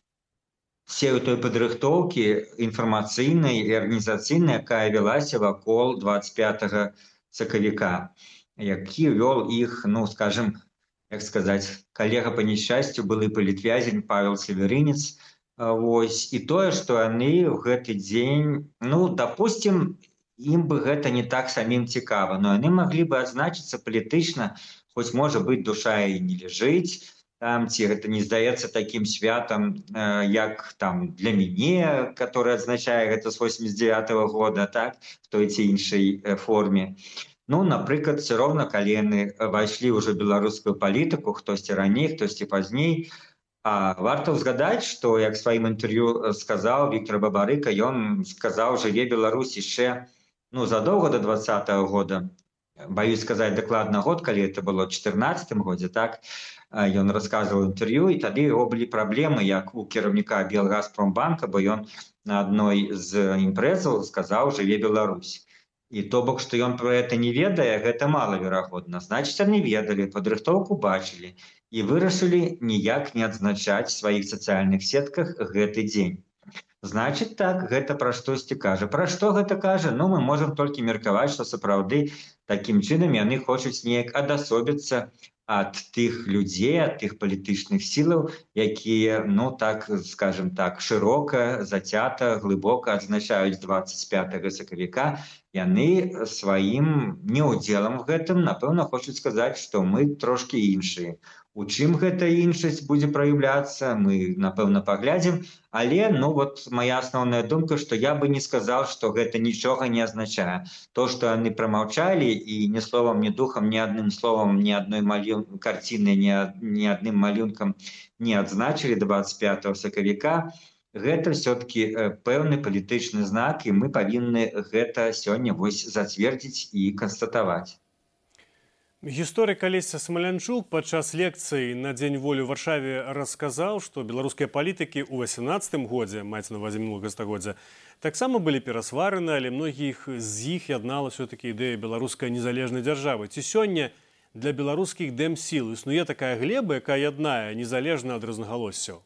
сею той падрыхтоўкі інфармацыйнай і арганізацыйнай якая вялася вакол 25 сакавіка які вёл іх ну скажем як сказаць калега па несчасцю былы палітвязень павел северынец Вось і тое што яны ў гэты дзень ну допустим ім бы гэта не так самім цікава но яны маглі бы адзначыцца палітычна хоць можа быць душа і не ляжыць там ці гэта не здаецца таким святам як там для мяне который адзначае гэта з 89 -го года так в той ці іншай форме. Ну напрыклад все роўна калі яны ўвайшлі ўжо беларускую палітыку хтосьці раней хтосьці пазней а варта ўзгадаць что як сваім інтэрв'ю сказаў Віктор бабарыка ён сказаў жыве Беларусь яшчэ ну задоўга до два -го года. Боюсь сказаць дакладна год калі это было 14 годзе так? Ён расказваў інтэрв'ю і тады его былі праблемы як у кіраўніка белгазпромбанка бо ён на адной з імпрэзаў сказаў жыве Беларусь і то бок што ён про это не ведае гэта малаверагодна. Значыць они ведалі падрыхтоўку бачылі і вырашылі ніяк не адзначаць сваіх сацыяльных сетках гэты дзень. Значит так гэта пра штосьці кажа. Пра што гэта кажа? Ну мы можемм толькі меркаваць што сапраўды такім чынам яны хочуць неяк адасобіцца ад тых людзей ад тых палітычных сілаў якія ну так скажем так шырока зацята глыбока адзначаюць 25 сакавіка. Яны сваім неудзелам гэтым напэўна хочуць сказаць што мы трошки іншыя у чым гэта іншасць будзе праяўляцца мы напэўна паглядзім. Але ну вот моя асноўная думка что я бы не сказал что гэта нічога не азначае. То что яны прамаўчалі і не словам не духам ни адным словом ни адной малюн карціны не ни адным малюнкам не адзначылі 25 сакавіка гэта все-таки пэўны палітычны знак і мы павінны гэта сёння вось зацвердзіць і канстатаваць Гісторык Алеся Смалянчук падчас лекцыі на дзень волі ў варшаве расказаў, што беларускія палітыкі ў 18 годзе маецца на увазе мінулага стагоддзя таксама былі перасвараны, але многіх з іх яднала все-таки ідэя беларускай незалежнай дзяржавы. Ці сёння для беларускіх дэмсіл існуе такая глеба, якая яднае незалежна ад рознагалоссяў.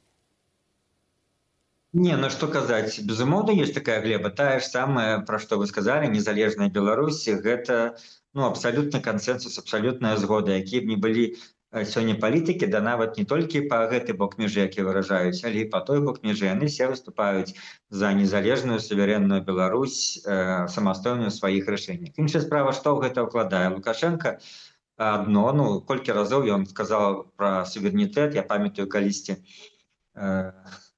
Не, ну что казаць безумоўна есть такая глеба тая ж самая про што вы сказали незалежная Беларусі гэта ну абсалютны кансенсус абсалютная згода які б не былі э, сёння палітыкі да нават не толькі па гэты бок межы які выражаюць але па той бок межы яны все выступаюць за незалежную суверенную Беларусь э, самастойную сваіх рашэннях іншая справа што гэта ўкладае лукашенко одно. Ну колькі разоў ён сказал про суверэнітэт я памятаю калісьці э,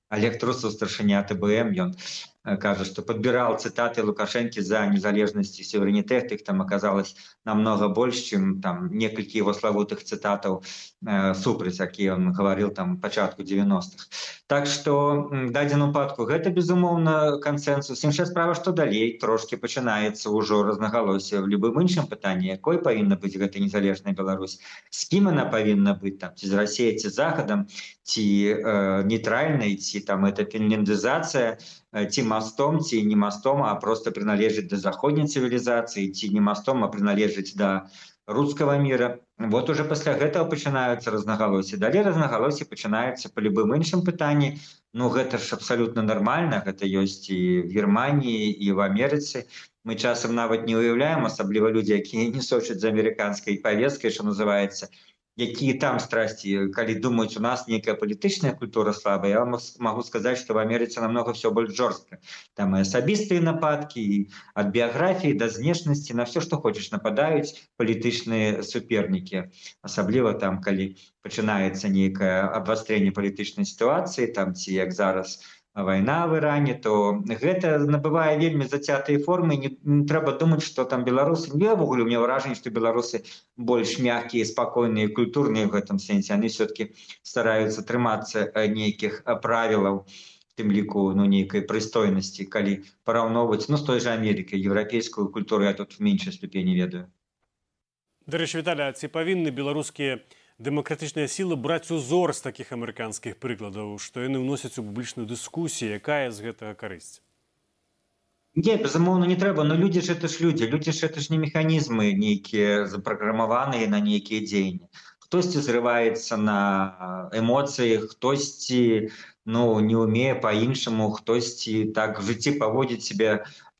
Олег Трусов, старшыня ТБМ, ён Э, кажа что подбирал цитаты лукашэнкі за незалежнасць і суверэнітэт их там оказалось намного больш чым там некалькі его славутых цытатаў э, супраць які он говорил там пачатку 90-х так что дадзену упадку гэта безумоўна кансенсус іншая справа что далей трошки пачынаецца ўжо рознагалосе в любым іншым пытанні якой павінна быць гэта незалежная Беларусь з кім она павінна быць там ці з Россией ці захадам ці э, нейтральнай ці там это фінлендызацыя Э, ці мастом ці не мастом а просто приналежыць до заходняй цывілізацыі ці не мастом а приналежыць до рускага мира. Вот уже пасля гэтага пачынаюцца рознагалоссі далей рознагалоссі пачынаецца по любым іншым пытанні. Ну гэта ж абсолютно нормально гэта ёсць і в германії і в амерыцы. Мы часам нават не уяўляем асабліва людзі якія не сочаць за амерыканскай повесткай что называется то якія там страсці калі думаюць у нас нейкая палітычная культура слабая я могу сказаць что в Амерыцы намного все больш жорстка там і асабістыя нападкі ад біяграфіі да знешнасці на все что хочаш нападаюць палітычныя супернікі асабліва там калі пачынаецца нейкае абвастрэнне палітычнай сітуацыі там ці як зараз у вайна в Іране то гэта набывае вельмі зацятыя формы. Не, не трэба думаць что там беларусы невогуле мне ўражанне что беларусы больш мягкія спакойныя культурныя в гэтым сэнсе. Они все-таки стараются трымацца нейкіх правілаў тым ліку ну нейкай прыстойнасці калі параўноўваць ну з той же Америкай еўрапейскую культуру я тут в меншай ступені ведаю. Дарэчы Віталя ці павінны беларускія дэмакратычныя сілы браць узор з такіх амерыканскіх прыкладаў што яны ўносяць у публічную дыскусію якая з гэтага карысць Не, безумоўна не трэба но людзі ж это ж людзі людзі ж это ж не механізмы нейкія запраграмаваныя на нейкія дзеянні хтосьці зрываецца на эмоцыі хтосьці ну не умее по-іншаму хтосьці так жыцці паводзіць себе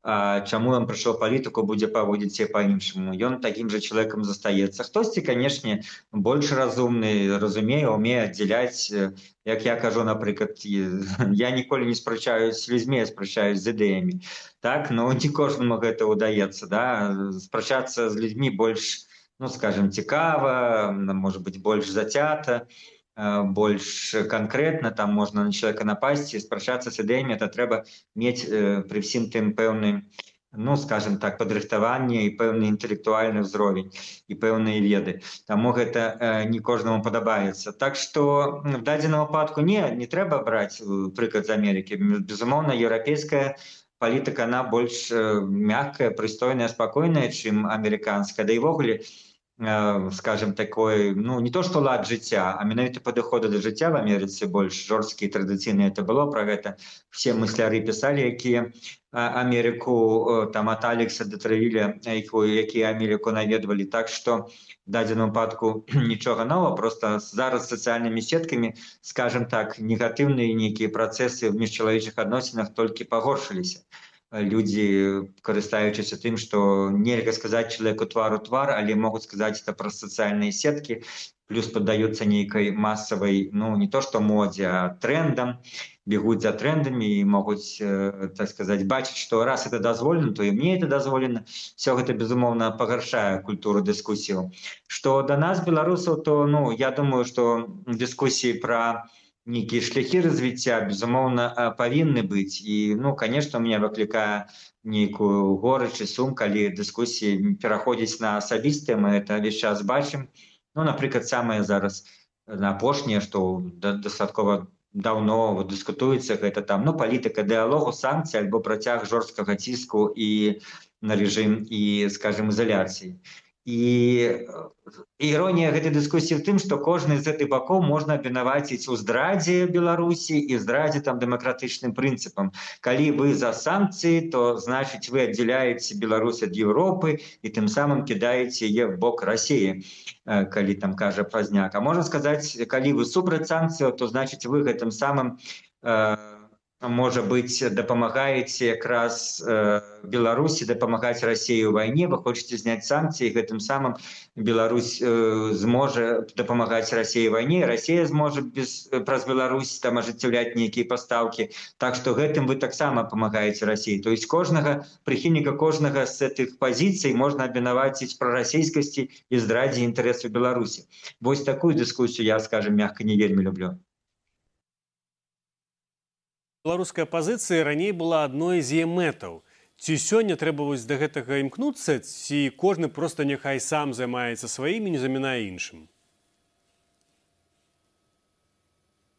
чаму ён прыйшоў палітыку будзе паводзіць се па-іншаму. Ён такім жа чалавекам застаецца. Хтосьці канешне больш разумны разумею умее аддзяляць як я кажу напрыклад *laughs* я ніколі не спрачаюсь людзьмі спрачаюсь з ідэямі. Так но не кожнаму гэта ўдаецца да? Спрачацца з людзьмі больш ну скажем цікава может быть больш зацята. і больш канкрэтна там можна на человека напасці спрачацца з ідэямі это трэба мець э, пры всім тым пэўны ну скажем так падрыхтаванне і пэўны інтэлектуальны ўзровень і пэўныя веды. Таму гэта э, не кожнаму падабаецца так что в дадзеным выпадку не не трэба браць прыклад з Амерыкі безумоўна еўрапейская палітыка она больш мягкая прыстойная спакойная чым амерыканская да івогуле не Э, скажем такой ну не то что лад жыцця а менавіта падыходы да жыцця в Амерыцы больш жорсткія традыцыйныя это было про гэта все мысляры пісалі якія Амерыку там от алекса да травіля якія Амерыку наведвалі так что дадзеным выпадку *clears throat* нічога нова просто зараз сацыяльнымі сеткамі скажем так негатыўныя нейкія працэсы в міжчалавечых адносінах толькі пагоршыліся людзі карыстаючыся тым што нельга сказаць чалавеку твару твар але могуць сказаць это праз сацыяльныя сеткі плюс паддаюцца нейкай масавай ну не то што модзе трендам. Бегуць за трендамі і могуць э, так сказаць бачыць што раз это дазволена то і мне это дазволена все гэта безумоўна пагаршае культуру дыскусію што да нас беларусаў то ну я думаю што дыскусіі пра про нейкія шляхі развіцця безумоўна павінны быць і ну конечно у меня выклікае нейкую горачы сум калі дыскусіі пераходзіць на асабістыя мы это весь час бачым ну напрыклад самае зараз на апошняе што дастаткова давно дыскутуецца гэта там ну палітыка дыалогу санкцый альбо працяг жорсткага ціску і на рэжым і скажем ізаляцыі і іронія гэтай дыскусіі в тым што кожны з гэтых бакоў можна абвінаваціць у здрадзе беларусі і здрадзе там дэмакратычным прынцыпам калі вы за санкцыі то значыць вы аддзяляеце Беларусь ад Еўропы і тым самым кідаеце яе в бок рассіі калі там кажа пазняк А можна сказаць калі вы супраць санкцыяў то значыць вы гэтым самым э, можа быць дапамагаеце якраз э, беларусі дапамагаць рассею вайне вы хочетце зняць санкцыі гэтым самым Беларусь э, зможа дапамагаць рассеі вайне Росія зможа без праз Беларусь там ажыццяўляць нейкія пастаўкі так што гэтым вы таксама памагаеце рассіі то есть кожнага прыхільніка кожнага з гэтых пазіцый можна абвінаваціць пра расійскасці і здрадзе інтарэсу Беларусі Вось такую дыскусію я скажем мягка не вельмі люблю беларуская пазіцыя раней была адной з е мэтаў. Ці сёння трэба вось да гэтага імкнуцца ці кожны просто няхай сам займаецца сваімі не замінае іншым?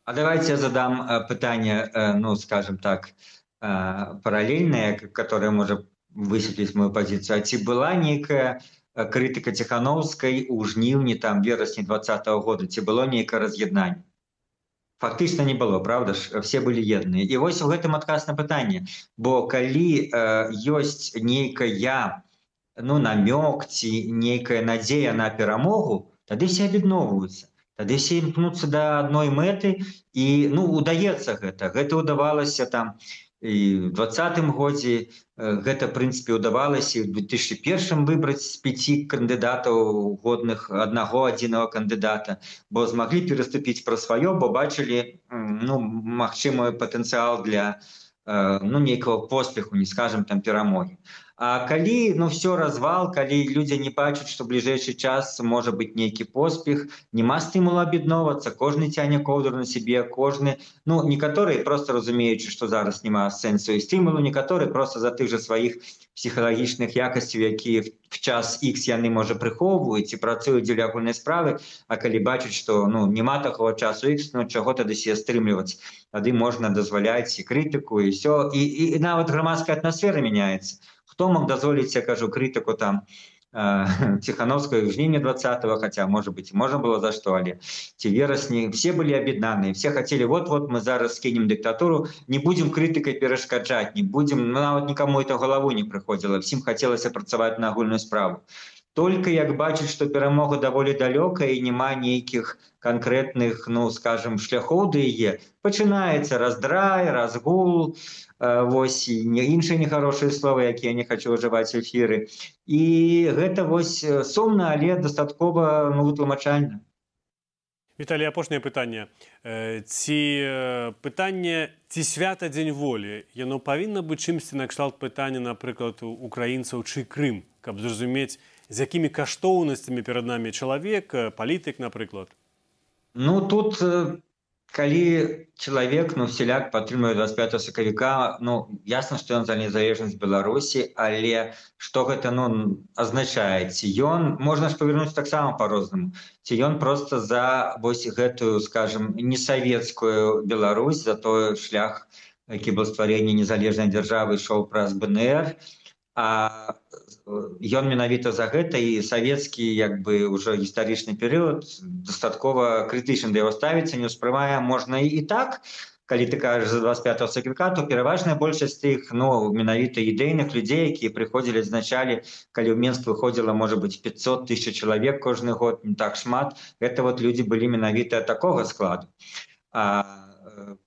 А давайте я задам э, пытанне э, ну скажем так э, параллельное которое можа высветліць мою пазіцыю ці была нейкая крытыка ціхановскай у жніўні там верасні двадцатого года? Ці было нейкае раз'яднанне фактычна не было правда? Ж все былі едныя і вось у гэтым адказ на пытанне бо калі э, ёсць нейкая ну намёк ці нейкая надзея на перамогу тады все аб'ядноўваюцца. Тады все імкнуцца да адной мэты і ну удаецца гэта. Гэта ўдавалася там і двадцатым годзе гэта прынцыпе ўдавалася в 2001 выбраць з пяці кандыдатаў годных аднаго адзінага кандыдата бо змаглі пераступіць пра сваё бо бачылі ну магчымы патэнцыял для ну нейкага поспеху не скажем там перамогі А калі ну все развал калі людзі не бачаць што бліжэйшы час можа быць нейкі поспех няма стымула аб'ядноўвацца кожны цяне коўдар на сябе кожны ну некаторыя просто разумеючы што зараз няма сэнсу і стымулу некаторы просто за тых жа сваіх псіхалагічных якасцяў якія в час X яны можа прыхоўваюць і працуюць дзеля агульнай справы А калі бачыць што ну няма такого часу X ну чаго тады се стрымліваць тады можна дазваляць і крытыку і все і, і, і нават грамадская атмасфера мяняецца хто мог дазволіць я кажу крытыку там ціхановская жніме 20 хотя может быть можно было за что але ці верасні все были аб'яднаныя все хотели вот вот мы зараз скинем дыктатуру не будем крытыкай перашкаджаць не будем ну, нават никому это галаву не прыходзіла всім хацелася працаваць на агульную справу только як бачыць что перамога даволі далёка і няма нейкіх конкретных ну скажем шляхоў да яе пачынаецца раздрай разгул вось не іншыя нехарошыя словы якія не хочу ўжываць эфіры. І гэта вось сумна але дастаткова ну вытлумачальна Віталі апошняе пытанне. Ці пытанне ці свята дзень волі? Яно павінна быць чымсьці накшталт пытання напрыклад украінцаў чый Крым? Каб зразумець з якімі каштоўнасцямі перад намі чалавек палітык напрыклад. Ну тут калі чалавек ну селяк падтрымуе 25 сакавіка ну ясна што ён за незалежнасць беларусі але што гэта ну азначае ці ён можна ж павернуць таксама по-рознаму ці ён просто за вось гэтую скажем несавецкую Беларусь за той шлях які был стварэнне незалежнай дзяржавы ішоў праз бнр. А ён менавіта за гэта і савецкі як бы ўжо гістарычны перыяд дастаткова крытычна да яго ставіцца не ўспрымае. Можна і так калі ты кажаш за 25 сакавіка то пераважная большасць тых ну менавіта ідэйных людзей якія прыходзілі адзначалі калі ў менск выходзіла можа быть 500 тысяч чалавек кожны год не так шмат. Это вот людзі былі менавіта такога складу. А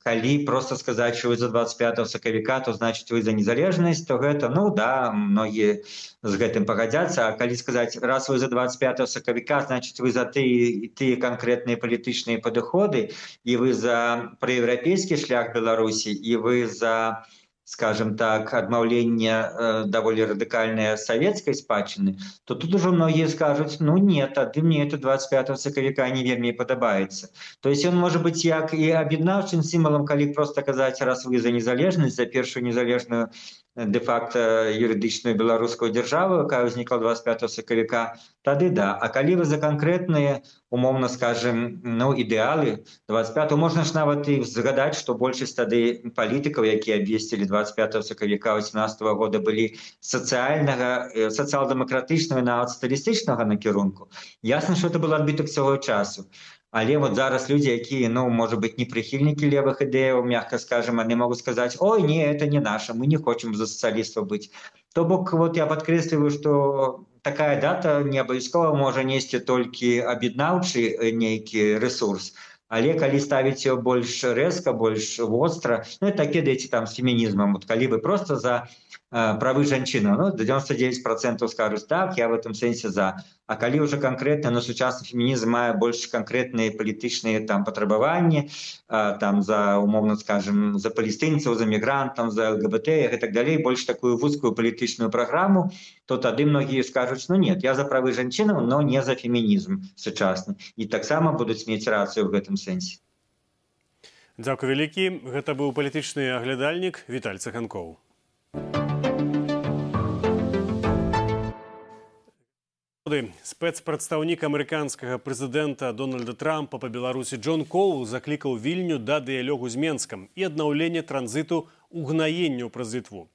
калі просто сказаць что вы за 25 сакавіка то значит вы за незалежнасць то гэта ну да многія з гэтым пагадзяцца. А калі сказаць раз вы за 25 сакавіка значит вы за ты і тыя канкрэтныя палітычныя падыходы і вы за праеўрапейскі шлях беларусі і вы за скажем так адмаўленне э, даволі радыкальныя савецкай спадчыны то тут ужо многія скажуць ну нет тады мне это 25 сакавіка не вельмі падабаецца то есть он можа быть як і аб'яднаўчым сімвалам калі просто казаць раз вы за незалежнасць за першую незалежную де-факто юрыдычную беларускую дзяржаву якая ўзнікла 25 сакавіка тады да. А калі вы за канкрэтныя умоўна скажем ну ідэалы 25 можна ж нават і згадаць што большасць тады палітыкаў якія абвесцілі 25 сакавіка 18 -го года былі сацыяльнага сацыял-дэмакратычнага нават стылістычнага накірунку. Ясна что это был адбітак цэлого часу але вот зараз людзі якія ну можа быть не прыхільнікі левых ідэяў мягко скажем они могуць сказаць ой не это не наша мы не хочам за сацыяліства быць то бок вот я подкрэсліваю что такая дата не абавязкова можа несці толькі аб'яднаўчы нейкі ресурс але калі ставіць больш рэзка больш востра ну, так кедаеце там з фемінізмам вот калі вы просто за правы жанчына ну, 99 процентов скажуць так я в этом сэнсе за А калі уже конкретно на сучасны фемінізм мае больш конкретныя палітычныя там патрабаванні там за умоўно скажем за палестынцаў за мігрантам за лгбт и так далей больш такую вузкую палітычную праграму то тады многія скажуць ну нет я за правы жанчынаў но не за фемінізм сучасны і таксама будуць мець рацыю в гэтым сэнсе Дзякуй вялікі гэта быў палітычны аглядальнік Віталь цеханкоў спецпрадстаўнік амерыканскага прэзідэнта дональда трампа па беларусі джон коул заклікаў вільню да дыялогу з менскам і аднаўлення транзіту угнаенняў праз літву.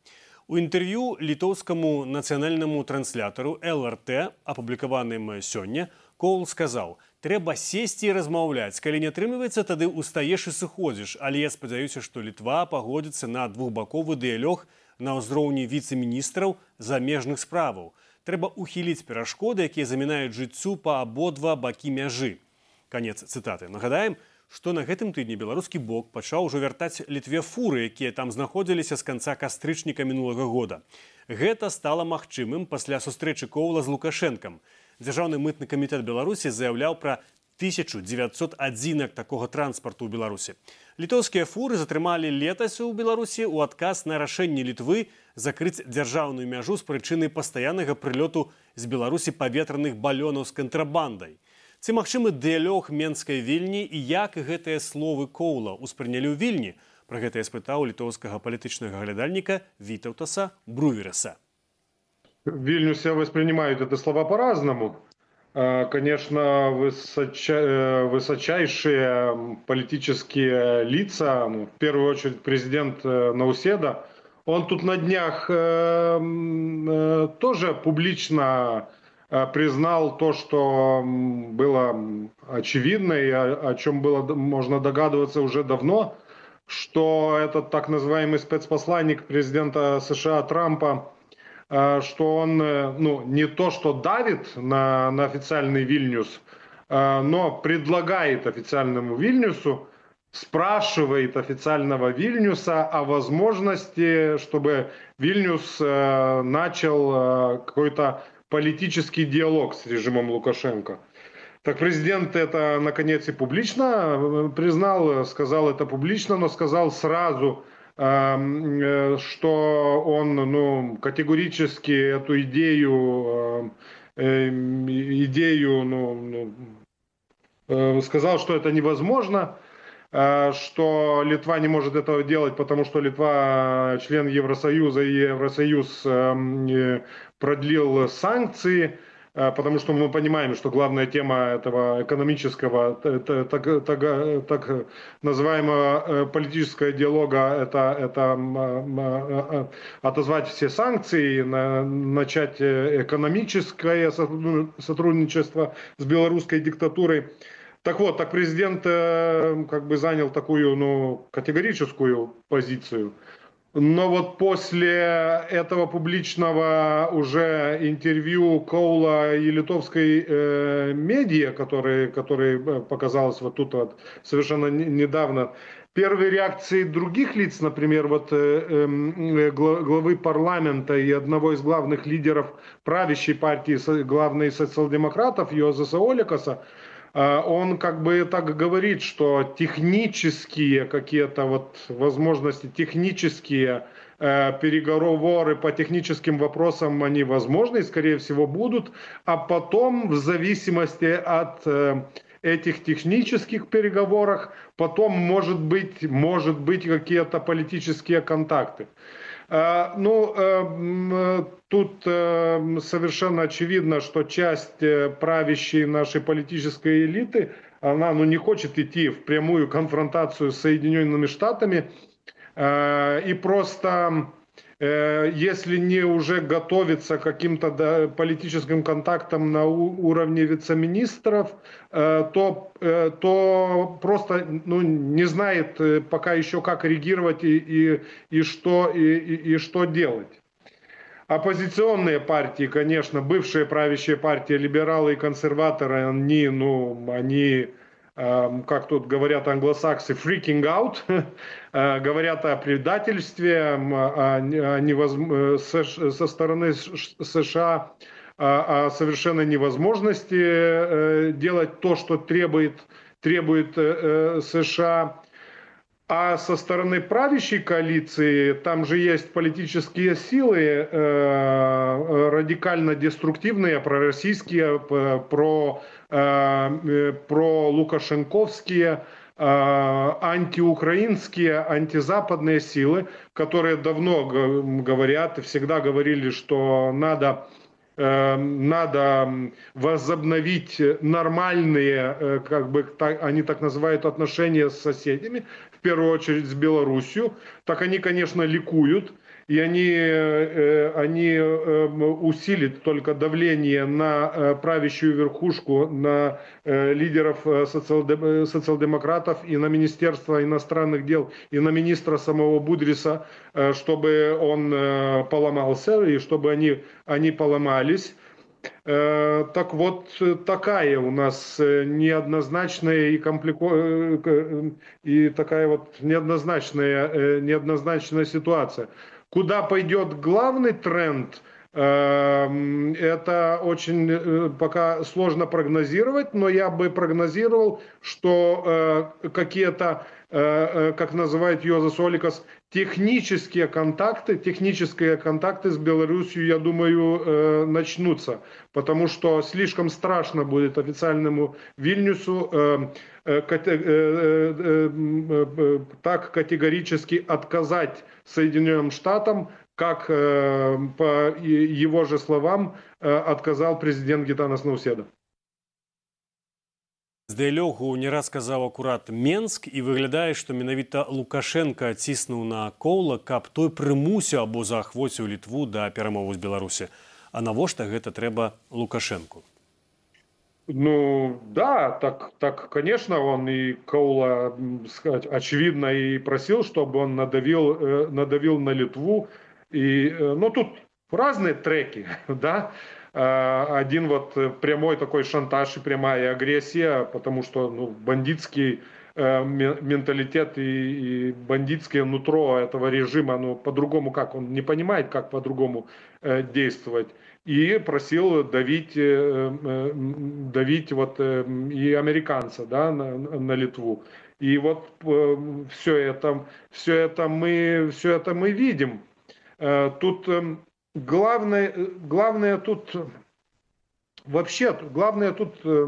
У інтэрв'ю літоўскаму нацыянальнаму транслятару лрт апублікаваным сёння коул сказаў трэба сесці і размаўляць. Калі не атрымліваецца тады устаеш і сыходзіш. Але я спадзяюся што літва пагодзіцца на двухбаковы дыялог на ўзроўні віцэ-міністраў замежных справаў трэба ухіліць перашкоды, якія замінаюць жыццю па абодва бакі мяжы. Канец цытаты. Нагадаем, што на гэтым тыдні беларускі бок пачаў ужо вяртаць літве фуры, якія там знаходзіліся з канца кастрычніка мінулага года. Гэта стала магчымым пасля сустрэчы коула з лукашэнкам. Дзяржаўны мытны камітэт Беларусі заяўляў пра 1900 адзінак такога транспарту ў Беларусі. Літоўскія фуры затрымалі летась у Беларусі ў адказ на рашэнне літвы закрыць дзяржаўную мяжу з прычыны пастаяннага прылёту з Беларусі паветраных балёнаў з кантрабандай. Ці магчымы дыялёг менскай вільні і як гэтыя словы коула ўспрынялі ў вільні, Пра гэта я спытаў літоўскага палітычнага глядальніка Вітаўтаса Брувераса. Вильнюсе воспринимают это слова по-разному. А, конечно, высочайшие политические лица, ну, в первую очередь президент э, Науседа, он тут на днях э, э, тоже публично признал то, что было очевидно и о, чем было можно догадываться уже давно, что этот так называемый спецпосланник президента США Трампа Э, что он э, ну, не то что давит на, на официальный Вильнюс, э, но предлагает официальному Вильнюсу, спрашивает официального Вильнюса о возможности, чтобы Вильнюс начал какой-то политический диалог с режимом Лукашенко. Так президент это наконец и публично признал, сказал это публично, но сказал сразу, Э, что он ну, категорически эту идею, э, идею ну, ну э, сказал, что это невозможно, что Литва не может этого делать, потому что Литва член Евросоюза, и Евросоюз продлил санкции – Э, потому что мы понимаем, что главная тема этого экономического, так, так, так называемого э, политического диалога это, это э, отозвать все санкции, начать экономическое сотрудничество с белорусской диктатурой. Так вот, так президент как бы занял такую ну, категорическую позицию. Но вот после этого публичного уже интервью Коула и литовской э, медиа, который, который э, показалось вот тут вот совершенно недавно, первые реакции других лиц, например, вот э, э, главы парламента и одного из главных лидеров правящей партии, главной социал-демократов Йозеса Оликаса, он как бы так говорит, что технические какие-то вот возможности, технические э, переговоры по техническим вопросам, они возможны и, скорее всего, будут, а потом в зависимости от э, этих технических переговорах, потом может быть, может быть какие-то политические контакты. А, ну, э, тут э, совершенно очевидно, что часть э, правящей нашей политической элиты, она ну, не хочет идти в прямую конфронтацию с Соединенными Штатами, и просто если не уже готовится к каким-то политическим контактам на уровне вице-министров, то, то просто ну, не знает пока еще, как реагировать и, и, и, что, и, и, и что делать. Оппозиционные партии, конечно, бывшие правящие партии, либералы и консерваторы, они, ну, они, э, как тут говорят англосаксы, freaking out, *laughs* э, говорят о предательстве, невоз... со стороны США, о, о совершенной невозможности э, делать то, что требует, требует э, США. А со стороны правящей коалиции, там же есть политические силы э, радикально деструктивные, пророссийские, про, э, про лукашенковские, э, антиукраинские, антизападные силы, которые давно говорят и всегда говорили, что надо надо возобновить нормальные, как бы они так называют, отношения с соседями в первую очередь с Белоруссией, так они, конечно, ликуют, и они, э, они э, усилят только давление на э, правящую верхушку, на лидеров социал-демократов и на Министерство иностранных дел, и на министра самого Будриса, чтобы он поломался и чтобы они, они поломались. Э, так вот, такая у нас э, неоднозначная и комплико... Э, и такая вот неоднозначная, неоднозначная ситуация. Куда пойдет главный тренд, это очень пока сложно прогнозировать, но я бы прогнозировал, что какие-то, как называет Йозас Оликас, технические контакты, технические контакты с Беларусью, я думаю, э, начнутся, потому что слишком страшно будет официальному Вильнюсу э, э, так категорически отказать Соединенным Штатам, как по его же словам отказал президент Гитанас Науседа. Здалёгу не раз сказаў акурат Менск і выглядае, што менавіта Лукашенко ціснуў на коўла, каб той прымусіў або заахвоціў літву да перамову з Беларусі. А навошта гэта трэба Лукашенку? Ну да, так, так, конечно, он и Коула, сказать, очевидно, и просил, чтобы он надавил, э, надавил на Литву. И, э, ну, тут разные треки, *laughs* да. А, один вот э, прямой такой шантаж и прямая агрессия, потому что ну, бандитский э, менталитет и, и бандитское нутро этого режима, ну, по-другому как, он не понимает, как по-другому э, действовать. И просил давить, э, э, давить вот э, и американца, да, на, на Литву. И вот э, все это, все это мы, все это мы видим. Э, тут э, главное, главное тут вообще, главное тут, э,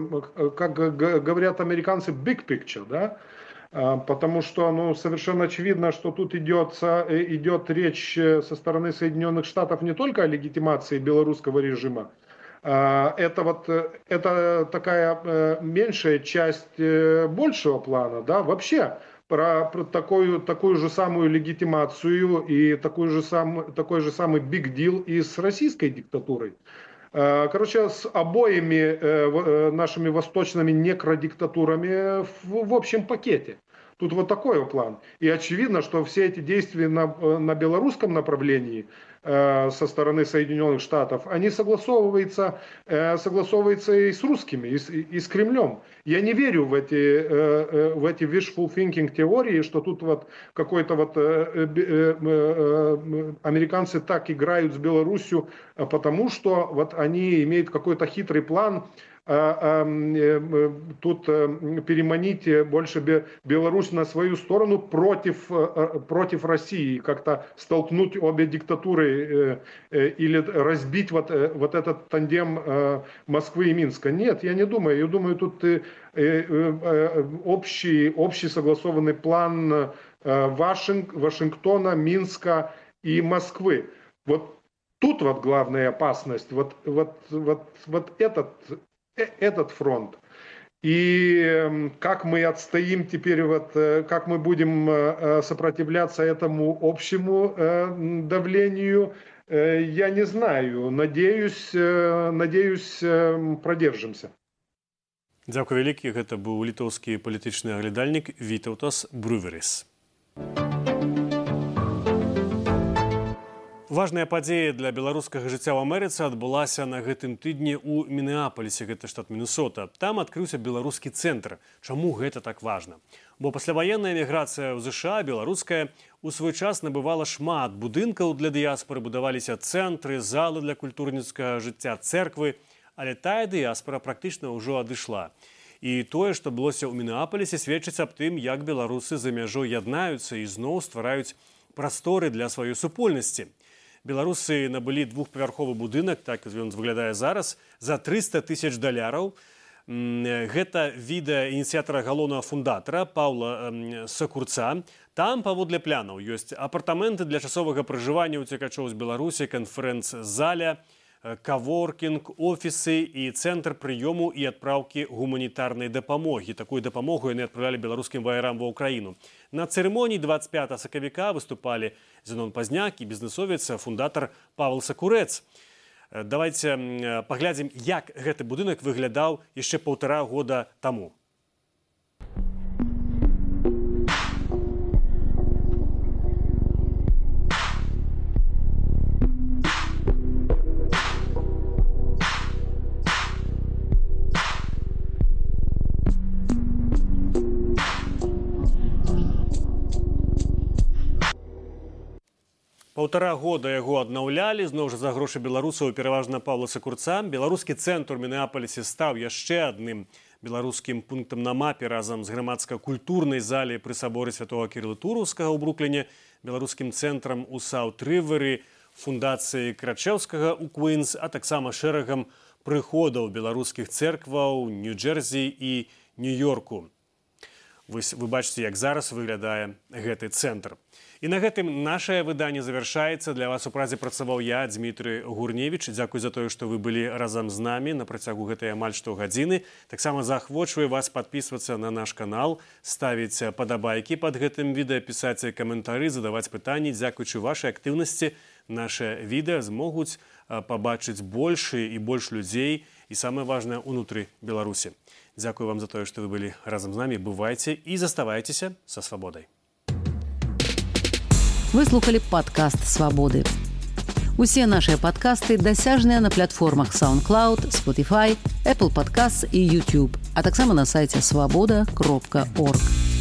как говорят американцы, big picture, да, а, потому что ну, совершенно очевидно, что тут идет, э, идет речь э, со стороны Соединенных Штатов не только о легитимации белорусского режима, а, это вот это такая меньшая часть большего плана, да, вообще про, про такую, такую же самую легитимацию и такой же, сам, такой же самый big deal и с российской диктатурой. Э, короче, с обоими э, э, нашими восточными некродиктатурами в, в общем пакете. Тут вот такой план. И очевидно, что все эти действия на, на белорусском направлении Э, со стороны Соединенных Штатов, они согласовываются, э, согласовываются и с русскими, и с, и с Кремлем. Я не верю в эти, э, в эти wishful thinking теории, что тут вот какой-то вот американцы так играют с Беларусью, потому что вот они имеют какой-то хитрый план, а, э, тут э, переманить больше Беларусь на свою сторону против, э, против России, как-то столкнуть обе диктатуры или разбить вот, вот этот тандем Москвы и Минска. Нет, я не думаю. Я думаю, тут общий, общий согласованный план Вашинг, Вашингтона, Минска и Москвы. Вот тут вот главная опасность, вот, вот, вот, вот этот Э, этот фронт. И как мы отстоим теперь, вот, как мы будем сопротивляться этому общему давлению, я не знаю. Надеюсь, надеюсь, продержимся. Дзякуй вялікі гэта быў літоўскі палітычны аглядальнік вітаўтас брюверис. Важная падзея для беларускага жыцця ў Амерыцы адбылася на гэтым тыдні ў Мінеапалісе гэта штат Мінусота. Там адкрыўся беларускі цэнтр. Чаму гэта так важна? Бо пасляваенная эміграцыя ў ЗША беларуская у свой час набывала шмат будынкаў для дыяспоры будаваліся цэнтры, залы для культурніцкага жыцця церквы, але тая дыяспора практычна ўжо адышла. І тое, што былося ў Мінеапалісе сведчыць аб тым, як беларусы за мяжой яднаюцца і зноў ствараюць прасторы для сваёй супольнасці. Беларусы набылі двухпавярховы будынак, так ён выглядае зараз за 300 тысяч даляраў. Гэта відэа ініцыятара галоўнага фундатара Паўла Сакурца. Там паводле плянаў ёсць апартаменты для часовага пражывання ўцекачоў з Беларусі, канферэнц-заля, каворкінг офісы і цэнтр прыёму і адпраўкі гуманітарнай дапамогі такую дапамогу яны адправлялі беларускім ваярам ва ўкраіну на цырымоніі 25 сакавіка выступалі зенон пазняк і бізнесовец фундатар павел сакурэц давайте паглядзім як гэты будынак выглядаў яшчэ паўтара года таму Паўтара года яго аднаўлялі зноў жа за грошы беларусаў пераважна паўласа курца беларускі цэнтр мінеапалісе стаў яшчэ адным беларускім пунктам на мапе. Разам з грамадска-культурнай зале пры саборы святого кірылатурускага ў брукліне беларускім цэнтрам у саут-рывары фундацыі крачеўскага у квинс а таксама шэрагам прыходаў беларускіх церкваў нью-джерзі і нью-йорку Вось вы бачыце як зараз выглядае гэты цэнтр. І на гэтым нашае выданне завяршаецца. Для вас у празе працаваў я Дмітрый гурневич дзякуй за тое што вы былі разам з намі на працягу гэтай амаль што гадзіны таксама заахвочваю вас подписывацца на наш канал ставіць падабайкі под гэтым відэа пісаць каментары задаваць пытанні. Дзякуючы вашай актыўнасці наше відэа змогуць пабачыць большы і больш людзей і самае важное унутры беларусі Дзякую вам за тое што вы былі разам з намі бывайце і заставайцеся са свабодай выслухали подкаст свабоды усе наши подкасты дасяжныя на платформах soundcloud spotify apple подкаст і youtube а таксама на сайте свабода кропка орг